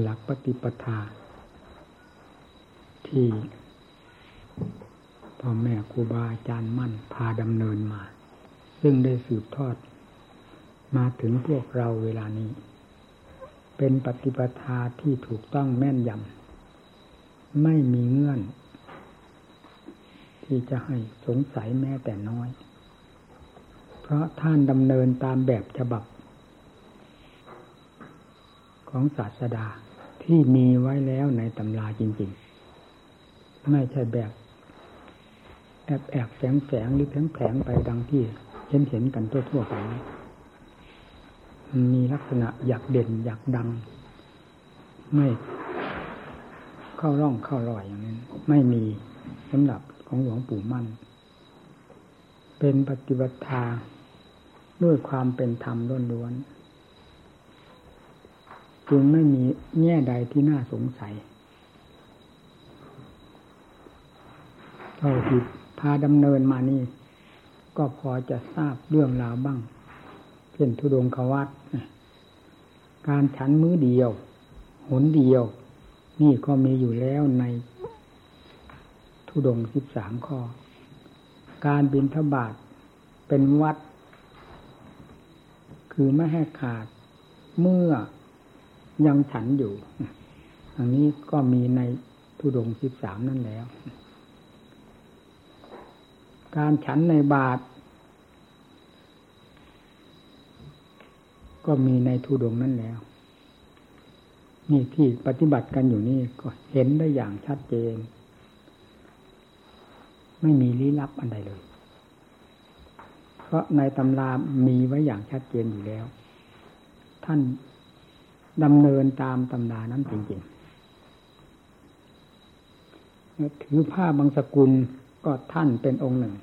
หลักปฏิปทา ที่พ่อแม่ครูบาอาจารย์มั่นพาดำเนินมา ซึ่งได้สืบทอด มาถึงพวกเราเวลานี้ เป็นปฏิปทาที่ถูกต้องแม่นยำไม่มีเงื่อน ที่จะให้สงสัยแม้แต่น้อย เพราะท่านดำเนินตามแบบฉบับ ของศาสดาที่มีไว้แล้วในตำราจริงๆ ไม่ใช่แบบแอบแอบแฝงแฝงหรือแผงแผงไปดังที่เห็นเห็นกันทั่วๆไปมีลักษณะอยากเด่นอยากดัง ไม่เข้าร่องเข้ารอยอย่างนั้น ไม่มีสำหรับของหลวงปู่มั่น เป็นปฏิบัติทาด้วยความเป็นธรรมล้วนๆ จึงไม่มีแง่ใดที่น่าสงสัยเท่าที่พาดำเนินมานี่ ก็พอจะทราบเรื่องราวบ้าง เช่นทุดงควัตการฉันมื้อเดียว หนเดียว นี่ก็มีอยู่แล้วในทุดงสิบสามข้อ การบินทบาทเป็นวัด คือไม่ให้ขาดเมื่อ ยังฉันอยู่อันนี้ก็มีในทุดงสิบสามนั่นแล้ว การฉันในบาท ก็มีในทุดงนั่นแล้ว นี่ที่ปฏิบัติกันอยู่นี่ก็เห็นได้อย่างชัดเจน ไม่มีลี้ลับอันใดเลย เพราะในตำรามีไว้อย่างชัดเจนอยู่แล้ว ท่าน ดำเนินตามตำรานั้นจริงๆ ถือผ้าบางสกุลก็ท่านเป็นองค์หนึ่ง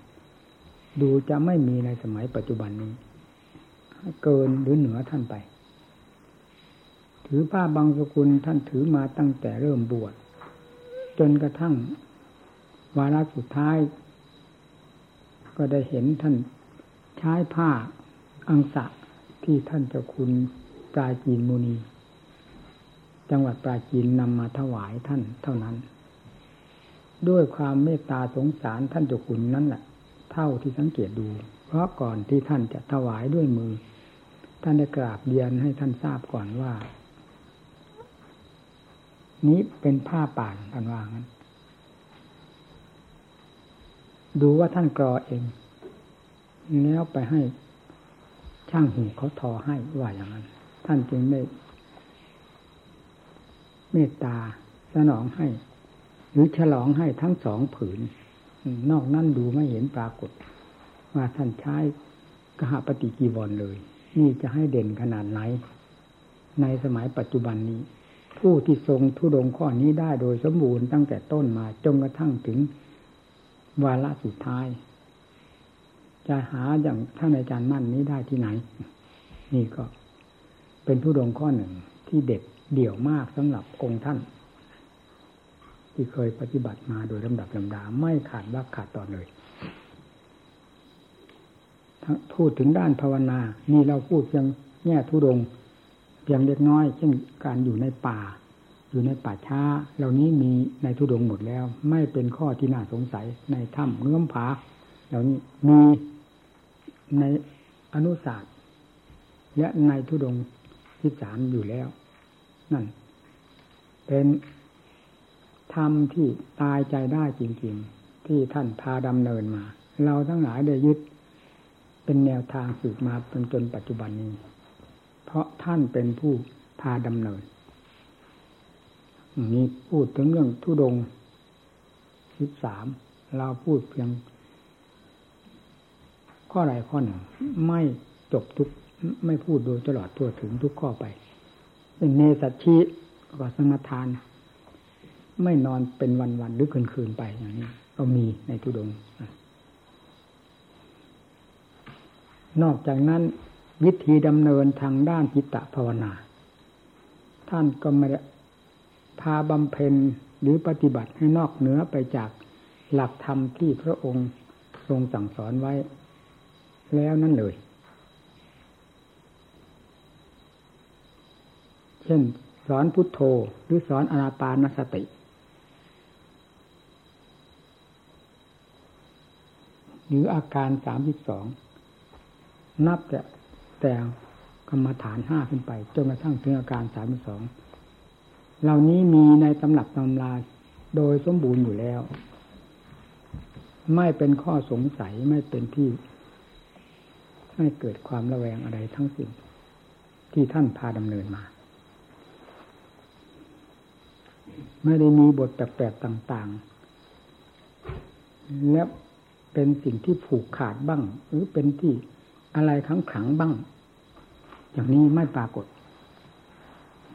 ดูจะไม่มีในสมัยปัจจุบันนี้ เกินหรือเหนือท่านไป ถือผ้าบางสกุลท่านถือมาตั้งแต่เริ่มบวชจนกระทั่ง วาระสุดท้าย ก็ได้เห็นท่านใช้ผ้าอังสะที่ท่านเจ้าคุณปลายจีนมุนี จังหวัดปราจีนนำมาถวายท่านเท่านั้น ด้วยความเมตตาสงสารท่านเจ้าคุณนั่นแหละเท่าที่สังเกตดู เพราะก่อนที่ท่านจะถวายด้วยมือ ท่านได้กราบเรียนให้ท่านทราบก่อนว่า นี้เป็นผ้าป่านท่านว่างั้น ดูว่าท่านกรอเอง แล้วไปให้ช่างหูเขาทอให้ว่าอย่างนั้น ท่านจึงได้ เมตตาสนองให้ หรือฉลองให้ทั้งสองผืน นอกนั่นดูไม่เห็นปรากฏ ว่าท่านใช้กหปฏิกีวรเลย นี่จะให้เด่นขนาดไหน ในสมัยปัจจุบันนี้ ผู้ที่ทรงทุดงข้อนี้ได้โดยสมบูรณ์ตั้งแต่ต้นมาจนกระทั่งถึงวาระสุดท้าย จะหาอย่างท่านอาจารย์มั่นนี้ได้ที่ไหน นี่ก็เป็นทุดงข้อหนึ่งที่เด็ด เดี่ยวมากสำหรับองค์ท่าน ที่เคยปฏิบัติมาโดยลำดับลำดาไม่ขาดวักขาดตอนเลยพูดถึงด้านภาวนา นี่เราพูดเพียงแง่ทุดง เพียงเล็กน้อย เช่นการอยู่ในป่า อยู่ในป่าช้า เหล่านี้มีในทุดงหมดแล้ว ไม่เป็นข้อที่น่าสงสัยในถ้ำเงื้อมผา เหล่านี้มีในอนุศาสตร์และในทุดงที่สามอยู่แล้ว นั่นเป็นธรรมที่ตายใจได้จริงๆ ที่ท่านพาดำเนินมา เราทั้งหลายได้ยึด เป็นแนวทางสืบมาจนจนปัจจุบันนี้ เพราะท่านเป็นผู้พาดำเนินนี้พูดถึงเรื่องทุดงสิบสามเราพูดเพียง ข้อใดข้อหนึ่ง ไม่จบทุกไม่พูดโดยตลอดทั่วถึงทุกข้อไป เป็นเนสัชีก็สมทาน ไม่นอนเป็นวันๆหรือคืนๆไปอย่างนี้ ก็มีในทุดง นอกจากนั้นวิธีดำเนินทางด้านจิตตภาวนา ท่านก็ไม่พาบำเพ็ญหรือปฏิบัติให้นอกเหนือไปจากหลักธรรมที่พระองค์ทรงสั่งสอนไว้ แล้วนั่นเลย ช่น สอนพุทโธหรือสอนอนาปานสติ หรืออาการสามสิบสองนับแต่แต่กรรมฐานห้าขึ้นไปจนกระทั่งถึงอาการสามสิบสองเหล่านี้มีในตำหนักตำราโดยสมบูรณ์อยู่แล้ว ไม่เป็นข้อสงสัยไม่เป็นที่ให้เกิดความระแวงอะไรทั้งสิ้นที่ท่านพาดำเนินมา ไม่ได้มีบทแปลกๆต่างๆ และเป็นสิ่งที่ผูกขาดบ้าง หรือเป็นที่อะไรขังขังบ้าง อย่างนี้ไม่ปรากฏ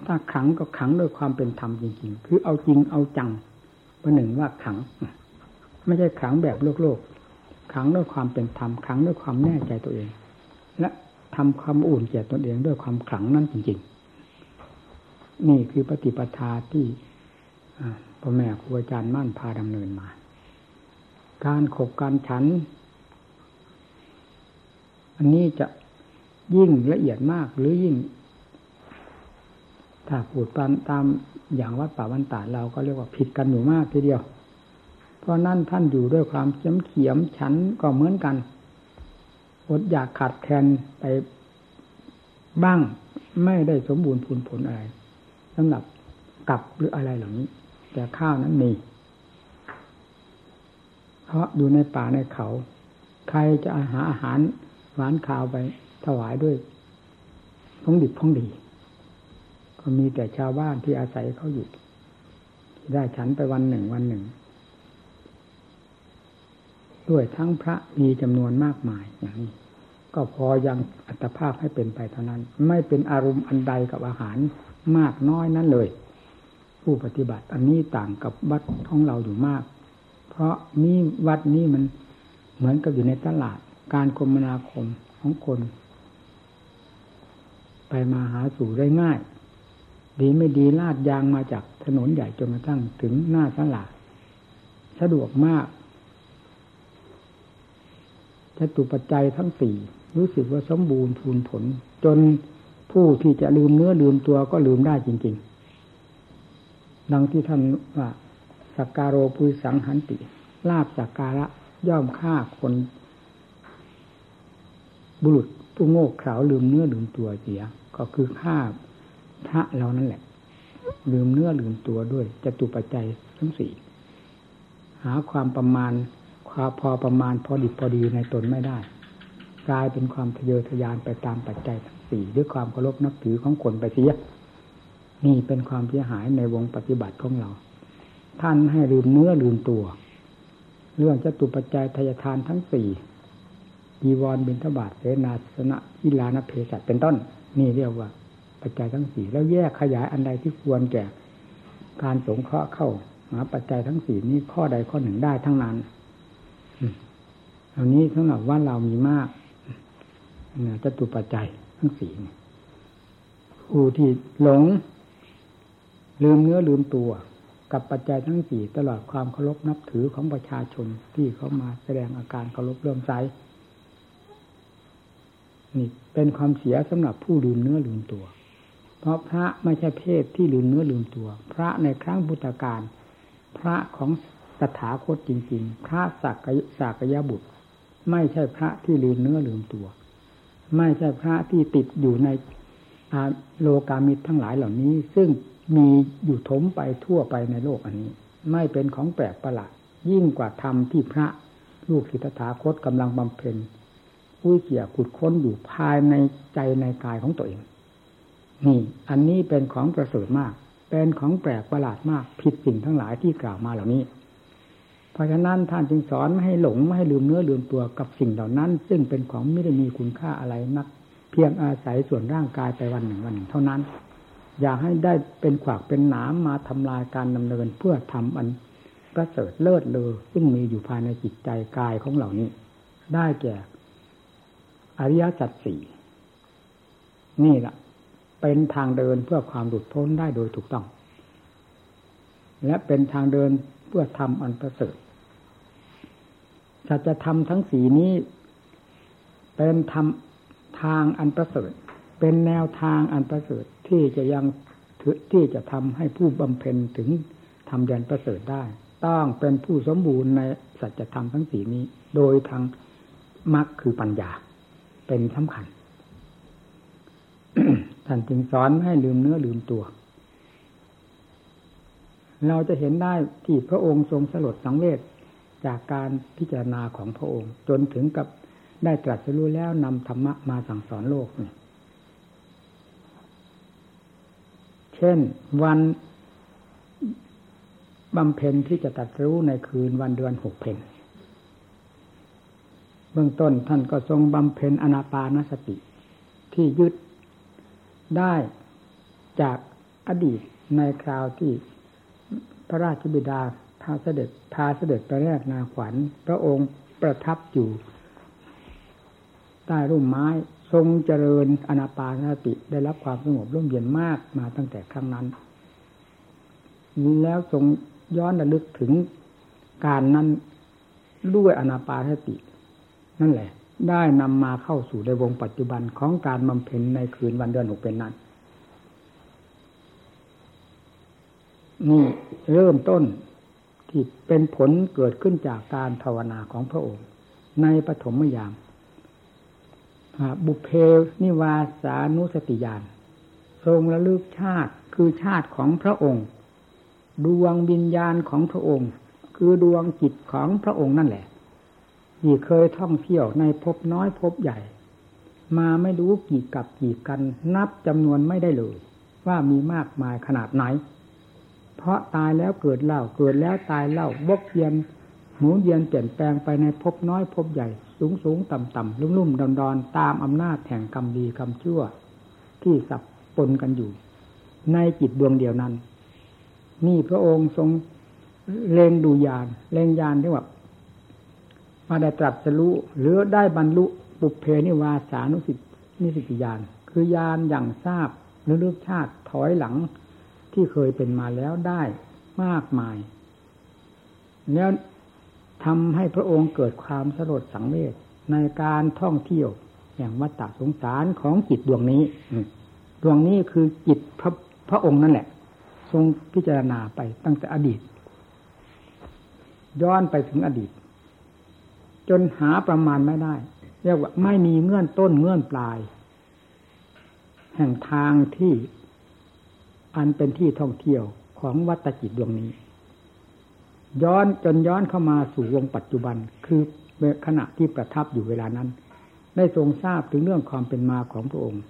ถ้าขังก็ขังด้วยความเป็นธรรมจริงๆ คือเอาจริงเอาจังประหนึ่งว่าขัง ไม่ใช่ขังแบบโลกโลกขังด้วยความเป็นธรรมขังด้วยความแน่ใจตัวเอง และทำความอุ่นแก่ตนเองด้วยความขังนั่นจริง ๆ นี่คือปฏิปทาที่ พ่อแม่ครูอาจารย์มั่นพาดำเนินมา การขบการฉัน อันนี้จะยิ่งละเอียดมากหรือยิ่ง ถ้าพูดตามอย่างวัดป่าวันตาเราก็เรียกว่าผิดกันอยู่มากทีเดียว เพราะนั่นท่านอยู่ด้วยความเขียมเขียมฉันก็เหมือนกันอดอยากขาดแคลนไปบ้างไม่ได้สมบูรณ์ผลผลอะไรสำหรับกับหรืออะไรเหล่านี้ แต่ข้าวนั้นมี เพราะอยู่ในป่าในเขา ใครจะหาอาหารหวานข้าวไปถวายด้วยพองดิบพองดี ก็มีแต่ชาวบ้านที่อาศัยเขาอยู่ได้ฉันไปวันหนึ่งวันหนึ่ง ด้วยทั้งพระมีจำนวนมากมายอย่างนี้ก็พอยังอัตภาพให้เป็นไปเท่านั้น ไม่เป็นอารมณ์อันใดกับอาหารมากน้อยนั้นเลย ผู้ปฏิบัติ อันนี้ต่างกับวัดของเราอยู่มาก เพราะนี่วัดนี้มันเหมือนกับอยู่ในตลาด การคมนาคมของคน ไปมาหาสู่ได้ง่าย ดีไม่ดีลาดยางมาจากถนนใหญ่จนกระทั่งถึงหน้าตลาด สะดวกมากจตุปัจจัยทั้งสี่รู้สึกว่าสมบูรณ์พูนผล จนผู้ที่จะลืมเนื้อลืมตัวก็ลืมได้จริง ๆ ดังที่ท่านว่าสักการโรปุสังหันติลาบสักการะย่อมฆ่าคน บุรุษผู้โง่เขลาลืมเนื้อลืมตัวเสีย ก็คือฆ่าพระเรานั่นแหละ ลืมเนื้อลืมตัวด้วยจะตุปัจจัยทั้งสี่หาความประมาณความพอประมาณพอดิบพอดีในตนไม่ได้ กลายเป็นความทะเยอทะยานไปตามปัจจัยทั้งสี่ด้วยความเคารพนับถือของคนไปเสีย นี่เป็นความเสียหายในวงปฏิบัติของเรา ท่านให้ลืมเนื้อลืมตัว เรื่องจตุปัจจัยทายทานทั้งสี่ยีวรบินทบาทเสนาสนะอิลานเพศัตเป็นต้น นี่เรียกว่า ปัจจัยทั้งสี่แล้วแยกขยายอันใดที่ควรแก่ การสงเคราะห์เข้าหาปัจจัยทั้งสี่นี้ข้อใดข้อหนึ่งได้ทั้งนั้นอันนี้สำหรับว่าเรามีมากเนี่ยจตุปัจจัยทั้งสี่ผู้ที่หลง ลืมเนื้อลืมตัว กับปัจจัยทั้งสี่ตลอดความเคารพนับถือของประชาชนที่เขามาแสดงอาการเคารพเริ่มใสนี่เป็นความเสียสำหรับผู้ลืมเนื้อลืมตัว เพราะพระไม่ใช่เพศที่ลืมเนื้อลืมตัว พระในครั้งพุทธกาลพระของสถาคตจริง ๆ พระสักสากยบุตร ไม่ใช่พระที่ลืมเนื้อลืมตัว ไม่ใช่พระที่ติดอยู่ในโลกามิตรทั้งหลายเหล่านี้ ซึ่ง มีอยู่ถมไปทั่วไปในโลกอันนี้ ไม่เป็นของแปลกประหลาดยิ่งกว่าธรรมที่พระลูกศิทธาคตกำลังบำเพ็ญอุ้ยเกี่ยขุดค้นอยู่ภายในใจในกายของตัวเอง นี่ อันนี้เป็นของประเสริฐมาก เป็นของแปลกประหลาดมาก ผิดสิ่งทั้งหลายที่กล่าวมาเหล่านี้ เพราะฉะนั้นท่านจึงสอนไม่ให้หลงไม่ให้ลืมเนื้อลืมตัวกับสิ่งเหล่านั้น ซึ่งเป็นของไม่ได้มีคุณค่าอะไรนัก เพียงอาศัยส่วนร่างกายไปวันหนึ่งวันหนึ่งเท่านั้น อยากให้ได้เป็นขวากเป็นหนามมาทำลายการดำเนินเพื่อทำอันประเสริฐเลิศเลอซึ่งมีอยู่ภายในจิตใจกายของเหล่านี้ ได้แก่ อริยสัจสี่นี่แหละเป็นทางเดินเพื่อความหลุดพ้นได้โดยถูกต้อง และเป็นทางเดินเพื่อทำอันประเสริฐสัจธรรมทั้งสีนี้ เป็นธรรมทางอันประเสริฐ เป็นแนวทางอันประเสริฐ ที่จะยังที่จะทำให้ผู้บำเพ็ญถึงทำแดนประเสริฐได้ ต้องเป็นผู้สมบูรณ์ในสัจธรรมทั้งสีนี้ โดยทางมรรคคือปัญญา เป็นสำคัญท่านจึงสอนให้ลืมเนื้อลืมตัว เราจะเห็นได้ที่พระองค์ทรงสลดสังเวชจากการพิจารณาของพระองค์ จนถึงกับได้ตรัสรู้แล้วนำธรรมะมาสั่งสอนโลกนี่ เช่นวันบำเพ็ญที่จะตัดรู้ในคืนวันเดือนหกเพนเบื้องต้นท่านก็ทรงบำเพ็ญอนาปานสติ ที่ยึดได้จากอดีตในคราวที่พระราชบิดาพาเสด็จพาเสด็จไปแรกนาขวัญ พระองค์ประทับอยู่ ใต้ร่มไม้ ทรงเจริญอนาปานสติได้รับความสงบร่มเย็นมากมาตั้งแต่ครั้งนั้น แล้วทรงย้อนระลึกถึงการนั้นด้วยอนาปานสติ นั่นแหละ ได้นำมาเข้าสู่ในวงปัจจุบันของการบำเพ็ญในคืนวันเดือนหกเป็นนั้นนี่เริ่มต้นที่เป็นผลเกิดขึ้นจากการภาวนาของพระองค์ ในปฐมยาม บุเพนิวาสานุสติญาณทรงระลึกชาติคือชาติของพระองค์ ดวงวิญญาณของพระองค์ คือดวงจิตของพระองค์นั่นแหละที่เคยท่องเที่ยวในภพน้อยภพใหญ่ มาไม่รู้กี่กับกี่กันนับจำนวนไม่ได้เลย ว่ามีมากมายขนาดไหน เพราะตายแล้วเกิดเล่าเกิดแล้วตายเล่าวกเยียนหมุนเยียนเปลี่ยนแปลงไปในภพน้อยภพใหญ่ สูงสูงต่ำต่ำลุ่มลุ่มดอนดอนตามอำนาจแห่งกรรมดีกรรมชั่ว ที่สับปนกันอยู่ ในจิตดวงเดียวนั้น นี่พระองค์ทรงเลงดูยานเลงยานที่ว่ามาได้ตรัสรู้หรือได้บรรลุปุเพนิวาสานุสิตนิสิติยานคือยานอย่างทราบหรือลึกชาติถอยหลังที่เคยเป็นมาแล้วได้มากมาย แล้ว ทำให้พระองค์เกิดความสลดสังเวชในการท่องเที่ยวอย่างวัฏฏสงสารของจิตดวงนี้ดวงนี้คือจิตพระพระองค์นั่นแหละ ทรงพิจารณาไปตั้งแต่อดีต ย้อนไปถึงอดีต จนหาประมาณไม่ได้เรียกว่าไม่มีเงื่อนต้นเงื่อนปลาย แห่งทางที่อันเป็นที่ท่องเที่ยวของวัตจิตดวงนี้ ย้อนจนย้อนเข้ามาสู่วงปัจจุบัน คือขณะที่ประทับอยู่เวลานั้น ได้ทรงทราบถึงเรื่องความเป็นมาของพระองค์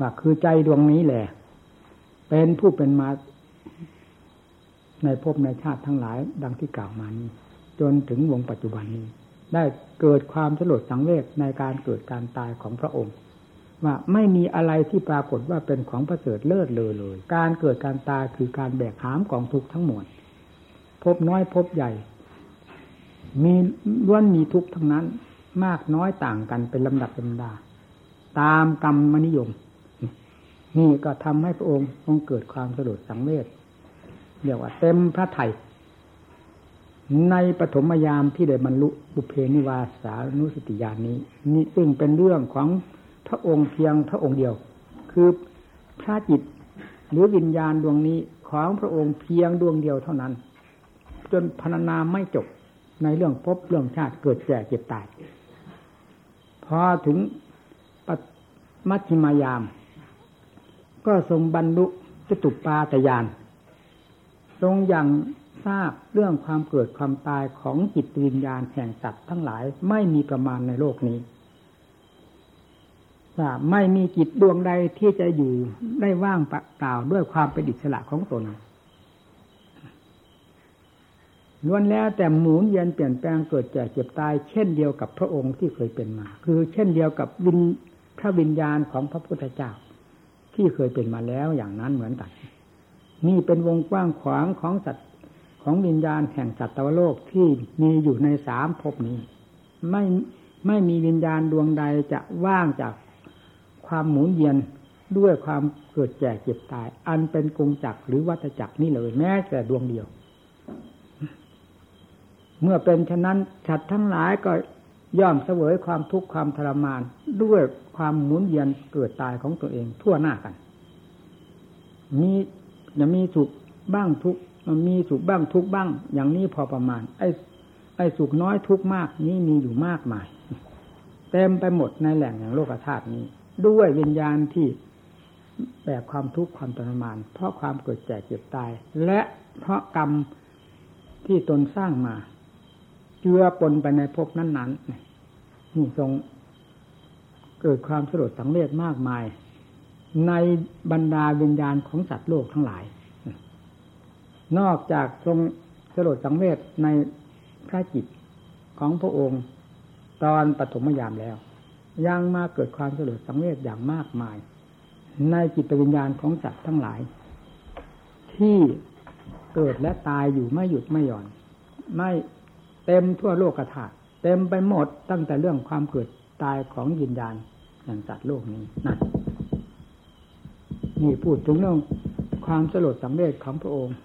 ว่าคือใจดวงนี้แหละ เป็นผู้เป็นมาในภพในชาติทั้งหลาย ดังที่กล่าวมานี้ จนถึงวงปัจจุบันนี้ ได้เกิดความสลดสังเวชในการเกิดการตายของพระองค์ ว่าไม่มีอะไรที่ปรากฏว่าเป็นของประเสริฐเลิศเลยเลย การเกิดการตายคือการแบกหามกองทุกข์ทั้งหมด พบน้อยพบใหญ่ มีล้วนมีทุกข์ทั้งนั้น มากน้อยต่างกันเป็นลำดับลำดา ตามกรรมนิยม นี่ก็ทำให้พระองค์ต้องเกิดความสลดสังเวชเรียกว่าเต็มพระไถ่ในปฐมยามที่ได้บรรลุบุเพนิวาสานุสติญาณนี้ นี่ซึ่งเป็นเรื่องของพระองค์เพียงพระองค์เดียว คือพระจิตหรือวิญญาณดวงนี้ของพระองค์เพียงดวงเดียวเท่านั้น จนพรรณนาไม่จบในเรื่องพบเรื่องชาติเกิดแก่เจ็บตาย พอถึงปมัชฌิมายาม ก็ทรงบรรลุจตุปาตยาน ทรงอย่างทราบเรื่องความเกิดความตายของจิตวิญญาณแห่งสัตว์ทั้งหลายไม่มีประมาณในโลกนี้ว่าไม่มีจิตดวงใดที่จะอยู่ได้ว่างเปล่าด้วยความเป็นอิสระของตน ล้วนแล้วแต่หมุนเย็นเปลี่ยนแปลงเกิดแก่เจ็บตาย เช่นเดียวกับพระองค์ที่เคยเป็นมา คือเช่นเดียวกับวิญพระวิญญาณของพระพุทธเจ้า ที่เคยเป็นมาแล้วอย่างนั้นเหมือนกันนี่เป็นวงกว้างขวางของสัตว์ของวิญญาณแห่งสัตวโลกที่มีอยู่ในสามภพนี้ ไม่ไม่มีวิญญาณดวงใดจะว่างจากความหมุนเยียนด้วยความเกิดแก่เจ็บตาย อันเป็นกงจักรหรือวัฏจักรนี่เลยแม้แต่ดวงเดียว เมื่อเป็นฉะนั้นฉัดทั้งหลายก็ย่อมเสวยความทุกข์ความทรมาน ด้วยความหมุนเวียนเกิดตายของตัวเองทั่วหน้ากัน มีจะมีสุขบ้างทุกมันมีสุขบ้างทุกบ้าง อย่างนี้พอประมาณ ไอ้ไอ้สุขน้อยทุกมากนี้มีอยู่มากมาย เต็มไปหมดในแหล่งอย่างโลกธาตุนี้ ด้วยวิญญาณที่แบกความทุกข์ความทรมาน เพราะความเกิดแก่เจ็บตาย และเพราะกรรมที่ตนสร้างมา เจือปนไปในภพนั้นๆนี่ทรงเกิดความสลดสังเวชมากมาย ในบรรดาวิญญาณของสัตว์โลกทั้งหลาย นอกจากทรงสลดสังเวชในพระจิตของพระองค์ตอนปฐมยามแล้ว ยังมาเกิดความสลดสังเวชอย่างมากมาย ในจิตวิญญาณของสัตว์ทั้งหลาย ที่เกิดและตายอยู่ไม่หยุดไม่หย่อน ไม่ เต็มทั่วโลกธาตุเต็มไปหมดตั้งแต่เรื่องความเกิดตายของยินญาณแห่งสัตว์โลกนี้นั่นนี่พูดถึงเรื่องความสลดสังเวชของพระองค์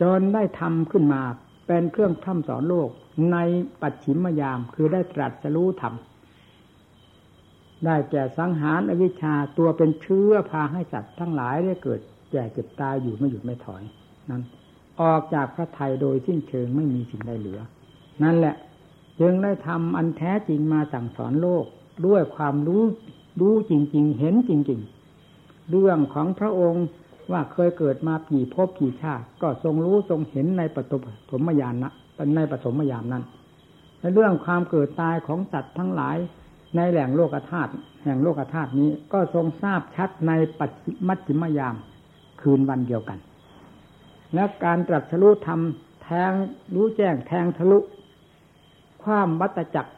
จนได้ทำขึ้นมาเป็นเครื่องพร่ำสอนโลกในปัจฉิมยามคือได้ตรัสรู้ธรรมได้แก่สังหารอวิชชาตัวเป็นเชื้อพาให้สัตว์ทั้งหลายได้เกิดแก่เจ็บตายอยู่ไม่หยุดไม่ถอย นั้น ออกจากพระไทยโดยสิ้นเชิงไม่มีสิ่งใดเหลือ นั่นแหละจึงได้ทำอันแท้จริงมาสั่งสอนโลกด้วยความรู้รู้จริง ๆ เห็นจริง ๆ เรื่องของพระองค์ว่าเคยเกิดมากี่ภพกี่ชาติ ก็ทรงรู้ทรงเห็นในปฐมยานนะในปฐมยามนั้นในเรื่องความเกิดตายของสัตว์ทั้งหลายในแหล่งโลกธาตุแห่งโลกธาตุนี้ก็ทรงทราบชัดในปัจมัจจิมยามคืนวันเดียวกัน และการตรัสรู้ธรรมแทงรู้แจ้งแทงทะลุความวัตจักร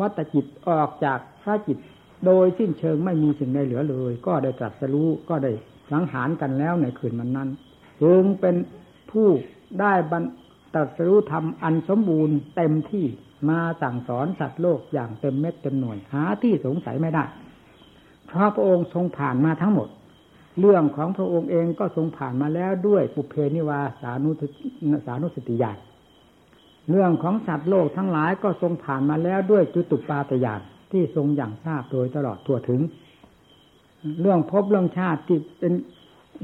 วัตจิตออกจากพระจิต โดยสิ้นเชิงไม่มีสิ่งใดเหลือเลย ก็ได้ตรัสรู้ก็ได้สังหารกันแล้วในคืนมันนั้นจึงเป็นผู้ได้บรรตรัสรู้ธรรมอันสมบูรณ์เต็มที่มาสั่งสอนสัตว์โลกอย่างเต็มเม็ดเต็มหน่วยหาที่สงสัยไม่ได้ เพราะพระองค์ทรงผ่านมาทั้งหมด เรื่องของพระองค์เองก็ทรงผ่านมาแล้วด้วยปุเพนิวาสานุสานุสติญาณเรื่องของสัตว์โลกทั้งหลายก็ทรงผ่านมาแล้วด้วยจุตุปาตยานที่ทรงอย่างทราบโดยตลอดทั่วถึง เรื่องพบเรื่องชาติที่เป็น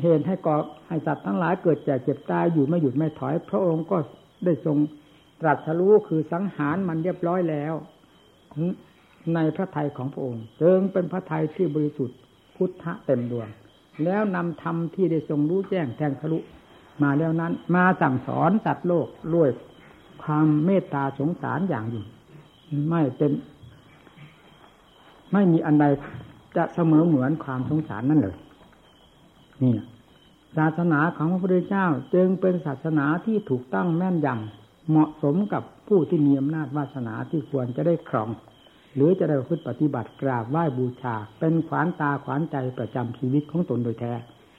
เหตุให้ก่อให้สัตว์ทั้งหลายเกิดแก่เจ็บตายอยู่ไม่หยุดไม่ถอย พระองค์ก็ได้ทรงตรัสรู้คือสังหารมันเรียบร้อยแล้วในพระทัยของพระองค์จึงเป็นพระทัยที่บริสุทธิ์พุทธะเต็มดวง แล้วนำธรรมที่ได้ทรงรู้แจ้งแทงทะลุมาแล้วนั้น มาสั่งสอนสัตว์โลกด้วยความเมตตาสงสารอย่างยิ่งไม่เป็น ไม่มีอันใดจะเสมอเหมือนความสงสารนั่นเลย นี่ศาสนาของพระพุทธเจ้าจึงเป็นศาสนาที่ถูกตั้งแม่นยำเหมาะสมกับผู้ที่มีอำนาจวาสนาที่ควรจะได้ครอง หรือจะได้พึ่งปฏิบัติกราบไหว้บูชา เป็นขวานตาขวานใจประจำชีวิตของตนโดยแท้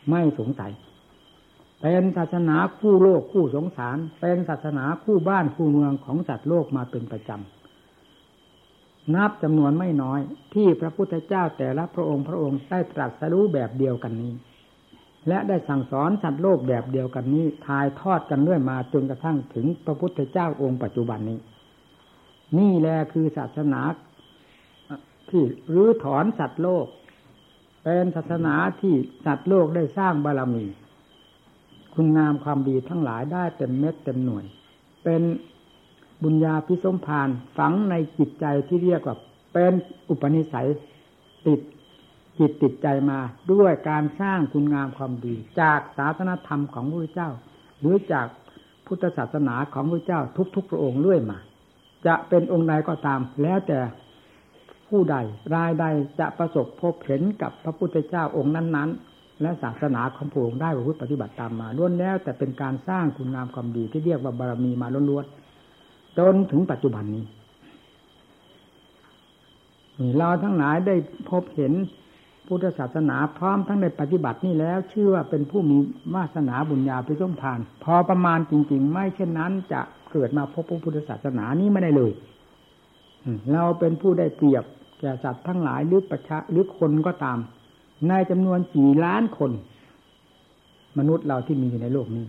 ไม่สงสัย เป็นศาสนาคู่โลกคู่สงสาร เป็นศาสนาคู่บ้านคู่เมืองของสัตว์โลกมาเป็นประจำนับจำนวนไม่น้อย ที่พระพุทธเจ้าแต่ละพระองค์พระองค์ได้ตรัสรู้แบบเดียวกันนี้ และได้สั่งสอนสัตว์โลกแบบเดียวกันนี้ทายทอดกันเรื่อยมาจนกระทั่งถึงพระพุทธเจ้าองค์ปัจจุบันนี้นี่แหละคือศาสนา ที่รื้อถอนสัตว์โลก เป็นศาสนาที่สัตว์โลกได้สร้างบารมี คุณงามความดีทั้งหลายได้เต็มเม็ดเต็มหน่วย เป็นบุญญาพิสมพานฝังในจิตใจที่เรียกว่าเป็นอุปนิสัยติดจิตติดใจมาด้วยการสร้างคุณงามความดี จากศาสนธรรมของพระเจ้า หรือจากพุทธศาสนาของพระเจ้าทุกๆพระองค์เรื่อยมา จะเป็นองค์ใดก็ตาม แล้วแต่ ผู้ใดรายใดจะประสบพบเห็นกับพระพุทธเจ้าองค์นั้น ๆ และศาสนาของพระองค์ได้ประพฤติปฏิบัติตามมาล้วนแล้ว แต่เป็นการสร้างคุณงามความดีที่เรียกว่าบารมีมาล้วนๆจนถึงปัจจุบันนี้เราทั้งหลายได้พบเห็นพุทธศาสนาพร้อมทั้งในปฏิบัตินี่แล้วชื่อว่าเป็นผู้มีวาสนาบุญญาพิสมพาน พอประมาณจริง ๆ ไม่เช่นนั้นจะเกิดมาพบพระพุทธศาสนานี้ไม่ได้เลย เราเป็นผู้ได้เปรียบ แก่สัตว์ทั้งหลายหรือประชาหรือคนก็ตาม ในจำนวนกี่ล้านคน มนุษย์เราที่มีอยู่ในโลกนี้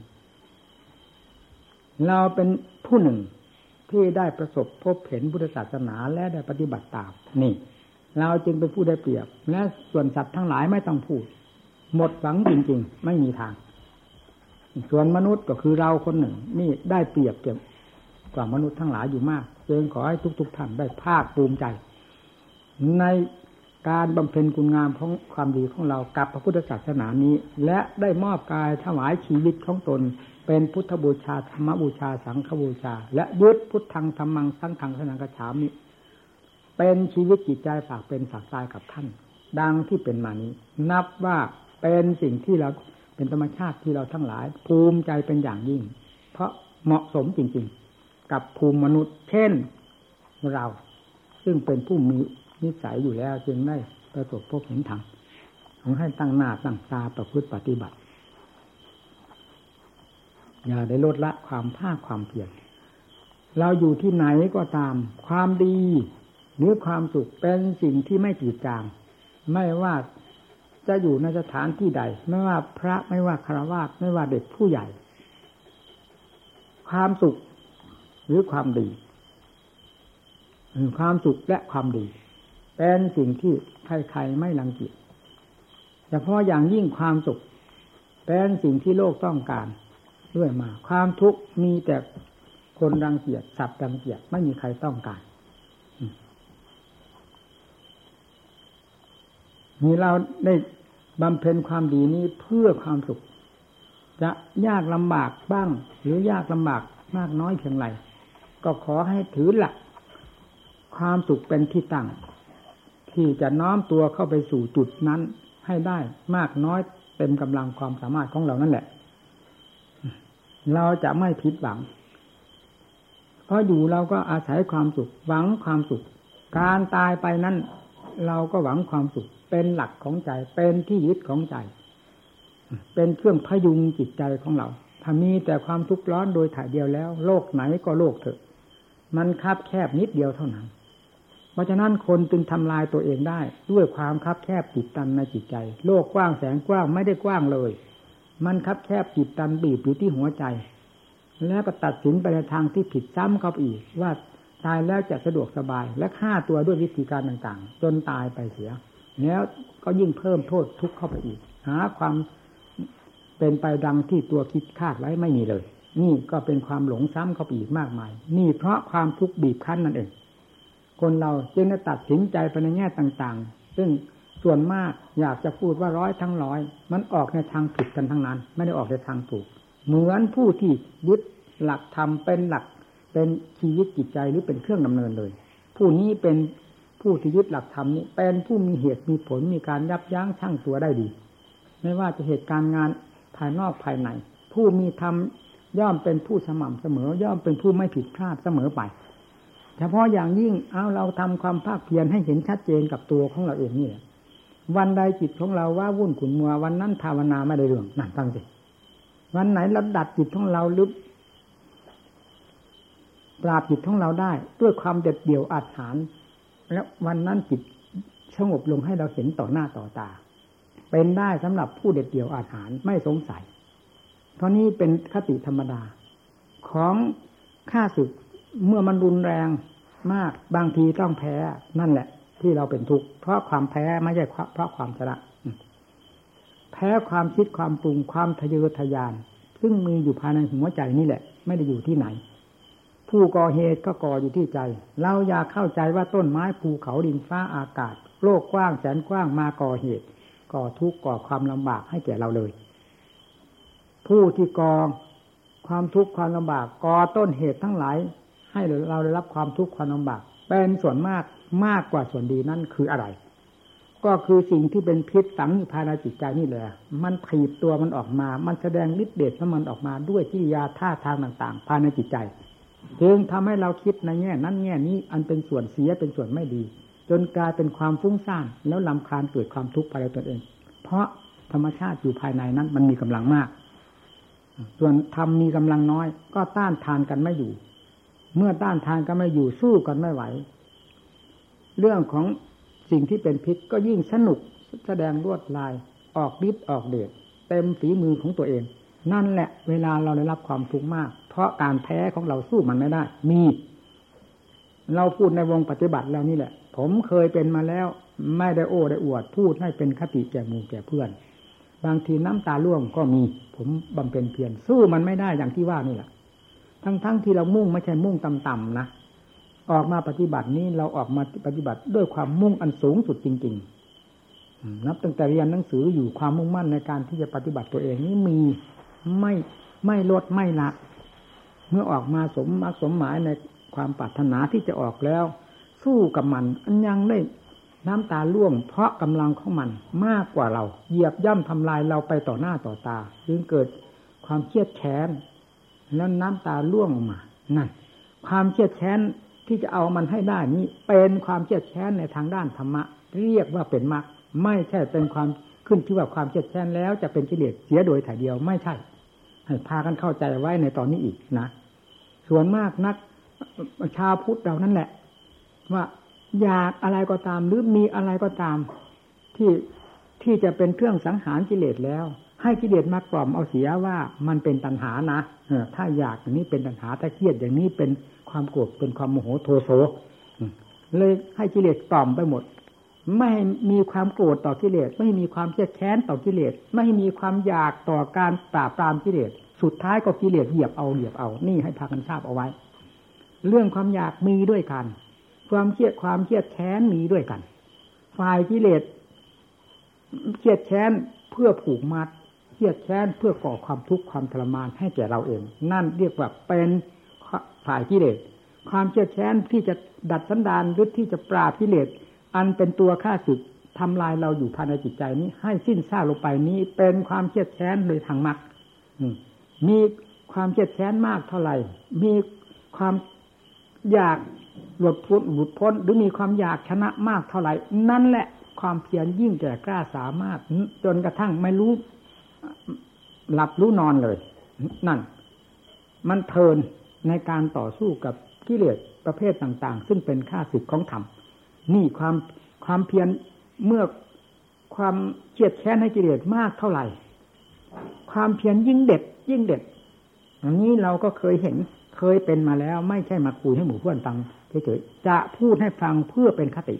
เราเป็นผู้หนึ่งที่ได้ประสบพบเห็นพุทธศาสนาและได้ปฏิบัติตามนี่ เราจึงเป็นผู้ได้เปรียบ และส่วนสัตว์ทั้งหลายไม่ต้องพูด หมดหวังจริงๆ ไม่มีทาง ส่วนมนุษย์ก็คือเราคนหนึ่ง นี่ได้เปรียบเกี่ยวกว่ามนุษย์ทั้งหลายอยู่มากจึงขอให้ทุกๆท่านได้ภาคภูมิใจ ในการบำเพ็ญคุณงามของความดีของเรากับพระพุทธศาสนานี้ และได้มอบกายถวายชีวิตของตน เป็นพุทธบูชาธรรมบูชาสังฆบูชา และยึดพุทธังธรรมังสังฆังสนังกระฉามิเป็นชีวิตจิตใจฝากเป็นฝากตายกับท่าน ดังที่เป็นมานี้ นับว่าเป็นสิ่งที่เราเป็นธรรมชาติที่เราทั้งหลาย ภูมิใจเป็นอย่างยิ่ง เพราะเหมาะสมจริงๆ กับภูมิมนุษย์ เช่นเรา ซึ่งเป็นผู้มี นิสัยอยู่แล้วจึงได้ประสบพบเห็นธรรมของให้ตั้งหน้าตั้งตาประพฤติปฏิบัติ อย่าได้ลดละความภาคความเพียรเราอยู่ที่ไหนก็ตาม ความดีหรือความสุขเป็นสิ่งที่ไม่จืดจาง ไม่ว่าจะอยู่ในสถานที่ใด ไม่ว่าพระไม่ว่าคารวะไม่ว่าเด็กผู้ใหญ่ ความสุขหรือความดี ความสุขและความดี เป็นสิ่งที่ใครๆไม่รังเกียจเฉพาะอย่างยิ่งความสุข เป็นสิ่งที่โลกต้องการด้วยมา ความทุกข์มีแต่คนรังเกียจสัตว์รังเกียจไม่มีใครต้องการมีเราได้บำเพ็ญความดีนี้เพื่อความสุข จะยากลำบากบ้าง หรือยากลำบากมากน้อยเพียงไรก็ขอให้ถือหลัก ความสุขเป็นที่ตั้ง ที่จะน้อมตัวเข้าไปสู่จุดนั้น ให้ได้มากน้อยเต็มกำลังความสามารถของเรานั่นแหละ เราจะไม่ผิดหวัง เพราะอยู่เราก็อาศัยความสุข หวังความสุข การตายไปนั้น เราก็หวังความสุข เป็นหลักของใจ เป็นที่ยึดของใจ เป็นเครื่องพยุงจิตใจของเราถ้ามีแต่ความทุกข์ร้อนโดยถ่ายเดียวแล้ว โลกไหนก็โลกเถอะ มันคับแคบนิดเดียวเท่านั้น ราะฉะนั้นคนจึงทำลายตัวเองได้ ด้วยความคับแคบจิตตันในจิตใจ โลกกว้างแสงกว้างไม่ได้กว้างเลย มันคับแคบจิตตันบีบอยู่ที่หัวใจ แล้วก็ตัดสินไปในทางที่ผิดซ้ำเข้าไปอีก ว่าตายแล้วจะสะดวกสบาย และฆ่าตัวด้วยวิธีการต่างๆ จนตายไปเสีย แล้วก็ยิ่งเพิ่มโทษทุกข์เข้าไปอีก หาความเป็นไปดังที่ตัวคิดคาดไว้ไม่มีเลย นี่ก็เป็นความหลงซ้ำเข้าไปอีกมากมาย นี่เพราะความทุกข์บีบคั้นนั่นเอง คนเราจึงได้ตัดสินใจไปในแง่ต่างๆ ซึ่งส่วนมากอยากจะพูดว่าร้อยทั้งร้อย มันออกในทางผิดกันทั้งนั้น ไม่ได้ออกในทางถูก เหมือนผู้ที่ยึดหลักธรรมเป็นหลัก เป็นชีวิตจิตใจหรือเป็นเครื่องดำเนินเลย ผู้นี้เป็นผู้ที่ยึดหลักธรรมนี้เป็นผู้มีเหตุมีผลมีการยับยั้งชั่งตัวได้ดี ไม่ว่าจะเหตุการณ์งานภายนอกภายในผู้มีธรรมย่อมเป็นผู้สม่ำเสมอย่อมเป็นผู้ไม่ผิดพลาดเสมอไป เฉพาะอย่างยิ่งเอาเราทำความภาคเพียรให้เห็นชัดเจนกับตัวของเราเองนี่วันใดจิตของเราว่าวุ่นขุนมัว วันนั้นภาวนาไม่ได้เรื่องนั่นตั้งสิวันไหนเราดัดจิตของเราลึกปราบจิตของเราได้ ด้วยความเด็ดเดี่ยวอาถรรพ์แล้ววันนั้นจิตสงบลงให้เราเห็นต่อหน้าต่อตา เป็นได้สำหรับผู้เด็ดเดี่ยวอาหารไม่สงสัยเพราะนี้เป็นคติธรรมดา ของข้าศึก เมื่อมันรุนแรงมากบางทีต้องแพ้นั่นแหละ ที่เราเป็นทุกข์เพราะความแพ้ไม่ใช่เพราะความชนะแพ้ความคิดความปรุงความทะเยอทะยาน ซึ่งมีอยู่ภายในหัวใจนี่แหละ ไม่ได้อยู่ที่ไหน ผู้ก่อเหตุก็ก่ออยู่ที่ใจ เราอยากเข้าใจว่าต้นไม้ภูเขาดินฟ้าอากาศ โลกกว้างแสนกว้างมาก่อเหตุ ก่อทุกข์ก่อความลำบากให้แก่เราเลย ผู้ที่ก่อความทุกข์ความลำบากก่อต้นเหตุทั้งหลาย ให้เราได้รับความทุกข์ความลำบากเป็นส่วนมากมากกว่าส่วนดีนั่นคืออะไร ก็คือสิ่งที่เป็นพิษสังอยู่ภายในจิตใจนี่แหละมันถีบตัวมันออกมา มันแสดงฤทธิ์เดชของมันออกมาด้วยที่ยาท่าทางต่าง ๆ ภายในจิตใจจึงทำให้เราคิดในแง่นั้นแง่นี้อันเป็นส่วนเสียเป็นส่วนไม่ดี จนกลายเป็นความฟุ้งซ่านแล้วลำคาญเกิดความทุกข์ภายในตนเอง เพราะธรรมชาติอยู่ภายในนั้นมันมีกำลังมาก ส่วนธรรมมีกำลังน้อย ก็ต้านทานกันไม่อยู่ เมื่อต้านทานกันไม่อยู่สู้กันไม่ไหว เรื่องของสิ่งที่เป็นพิษก็ยิ่งสนุกแสดงลวดลายออกฤทธิ์ออกเดชเต็มฝีมือของตัวเอง นั่นแหละเวลาเราได้รับความทุกข์มาก เพราะการแพ้ของเราสู้มันไม่ได้ มี เราพูดในวงปฏิบัติแล้วนี่แหละ ผมเคยเป็นมาแล้ว ไม่ได้โอ้ได้อวด พูดให้เป็นคติแก่หมู่แก่เพื่อน บางทีน้ำตาล่วงก็มี ผมบำเพ็ญเพียรสู้มันไม่ได้อย่างที่ว่านี่แหละ ทั้งๆทที่เรามุ่งไม่ใช่มุ่งต่ำๆนะออกมาปฏิบัตินี้เราออกมาปฏิบัติด้วยความมุ่งอันสูงสุดจริง ๆ นับตั้งแต่เรียนหนังสืออยู่ความมุ่งมั่นในการที่จะปฏิบัติตัวเองนี้มีไม่ไม่ลดไม่ละ เมื่อออกมาสมมักสมหมายในความปรารถนาที่จะออกแล้ว สู้กับมันอันยังได้น้ำตาล่วงเพราะกำลังของมันมากกว่าเรา เหยียบย่ำทำลายเราไปต่อหน้าต่อตา จึงเกิดความเครียดแค้น แล้วน้ำตาล่วงออกมา นั่น ความเครียดแค้นที่จะเอามันให้ได้นี้ เป็นความเครียดแค้นในทางด้านธรรมะ เรียกว่าเป็นมรรคไม่ใช่เป็นความขึ้นที่ว่าความเครียดแค้นแล้วจะเป็นกิเลสเสียโดยถ่ายเดียวไม่ใช่ ให้พากันเข้าใจไว้ในตอนนี้อีกนะ ส่วนมากนักชาวพุทธเรานั่นแหละ ว่าอยากอะไรก็ตามหรือมีอะไรก็ตามที่ที่จะเป็นเครื่องสังหารกิเลสแล้ว ให้กิเลสมากล่อมเอาเสียว่ามันเป็นตัณหานะถ้าอยากอย่างนี้เป็นตัณหาถ้าเครียดอย่างนี้เป็นความโกรธเป็นความโมโหโทโสเลยให้กิเลสกล่อมไปหมด ไม่มีความโกรธต่อกิเลส ไม่มีความเครียดแค้นต่อกิเลส ไม่มีความอยากต่อการปราบปรามกิเลส สุดท้ายก็กิเลสเหยียบเอาเหยียบเอา นี่ให้พากันทราบเอาไว้ เรื่องความอยากมีด้วยกัน ความเครียดความเครียดแค้นมีด้วยกัน ฝ่ายกิเลสเครียดแค้นเพื่อผูกมัด เครียดแค้นเพื่อก่อความทุกข์ความทรมานให้แก่เราเอง นั่นเรียกว่าเป็นฝ่ายกิเลสความเครียดแค้นที่จะดัดสันดานหรือที่จะปราบกิเลสอันเป็นตัวฆ่าศึกทำลายเราอยู่ภายในจิตใจนี้ ให้สิ้นซาลงไปนี้เป็นความเครียดแค้นโดยทางมรรคมีความเครียดแค้นมากเท่าไหร่ มีความอยากหลุดพ้นหลุดพ้นหรือมีความอยากชนะมากเท่าไหร่ นั่นแหละความเพียรยิ่งแก่กล้าสามารถจนกระทั่งไม่รู้ หลับรู้นอนเลย นั่น มันเพลินในการต่อสู้กับกิเลสประเภทต่าง ๆ ซึ่งเป็นค่าศึกของธรรมนี่ความความเพียรเมื่อความเกียดแค้นให้กิเลสมากเท่าไหร่ ความเพียรยิ่งเด็ด ยิ่งเด็ดอันนี้เราก็เคยเห็นเคยเป็นมาแล้ว ไม่ใช่มาคุยให้หมู่เพื่อนฟังเฉยๆจะพูดให้ฟังเพื่อเป็นคติ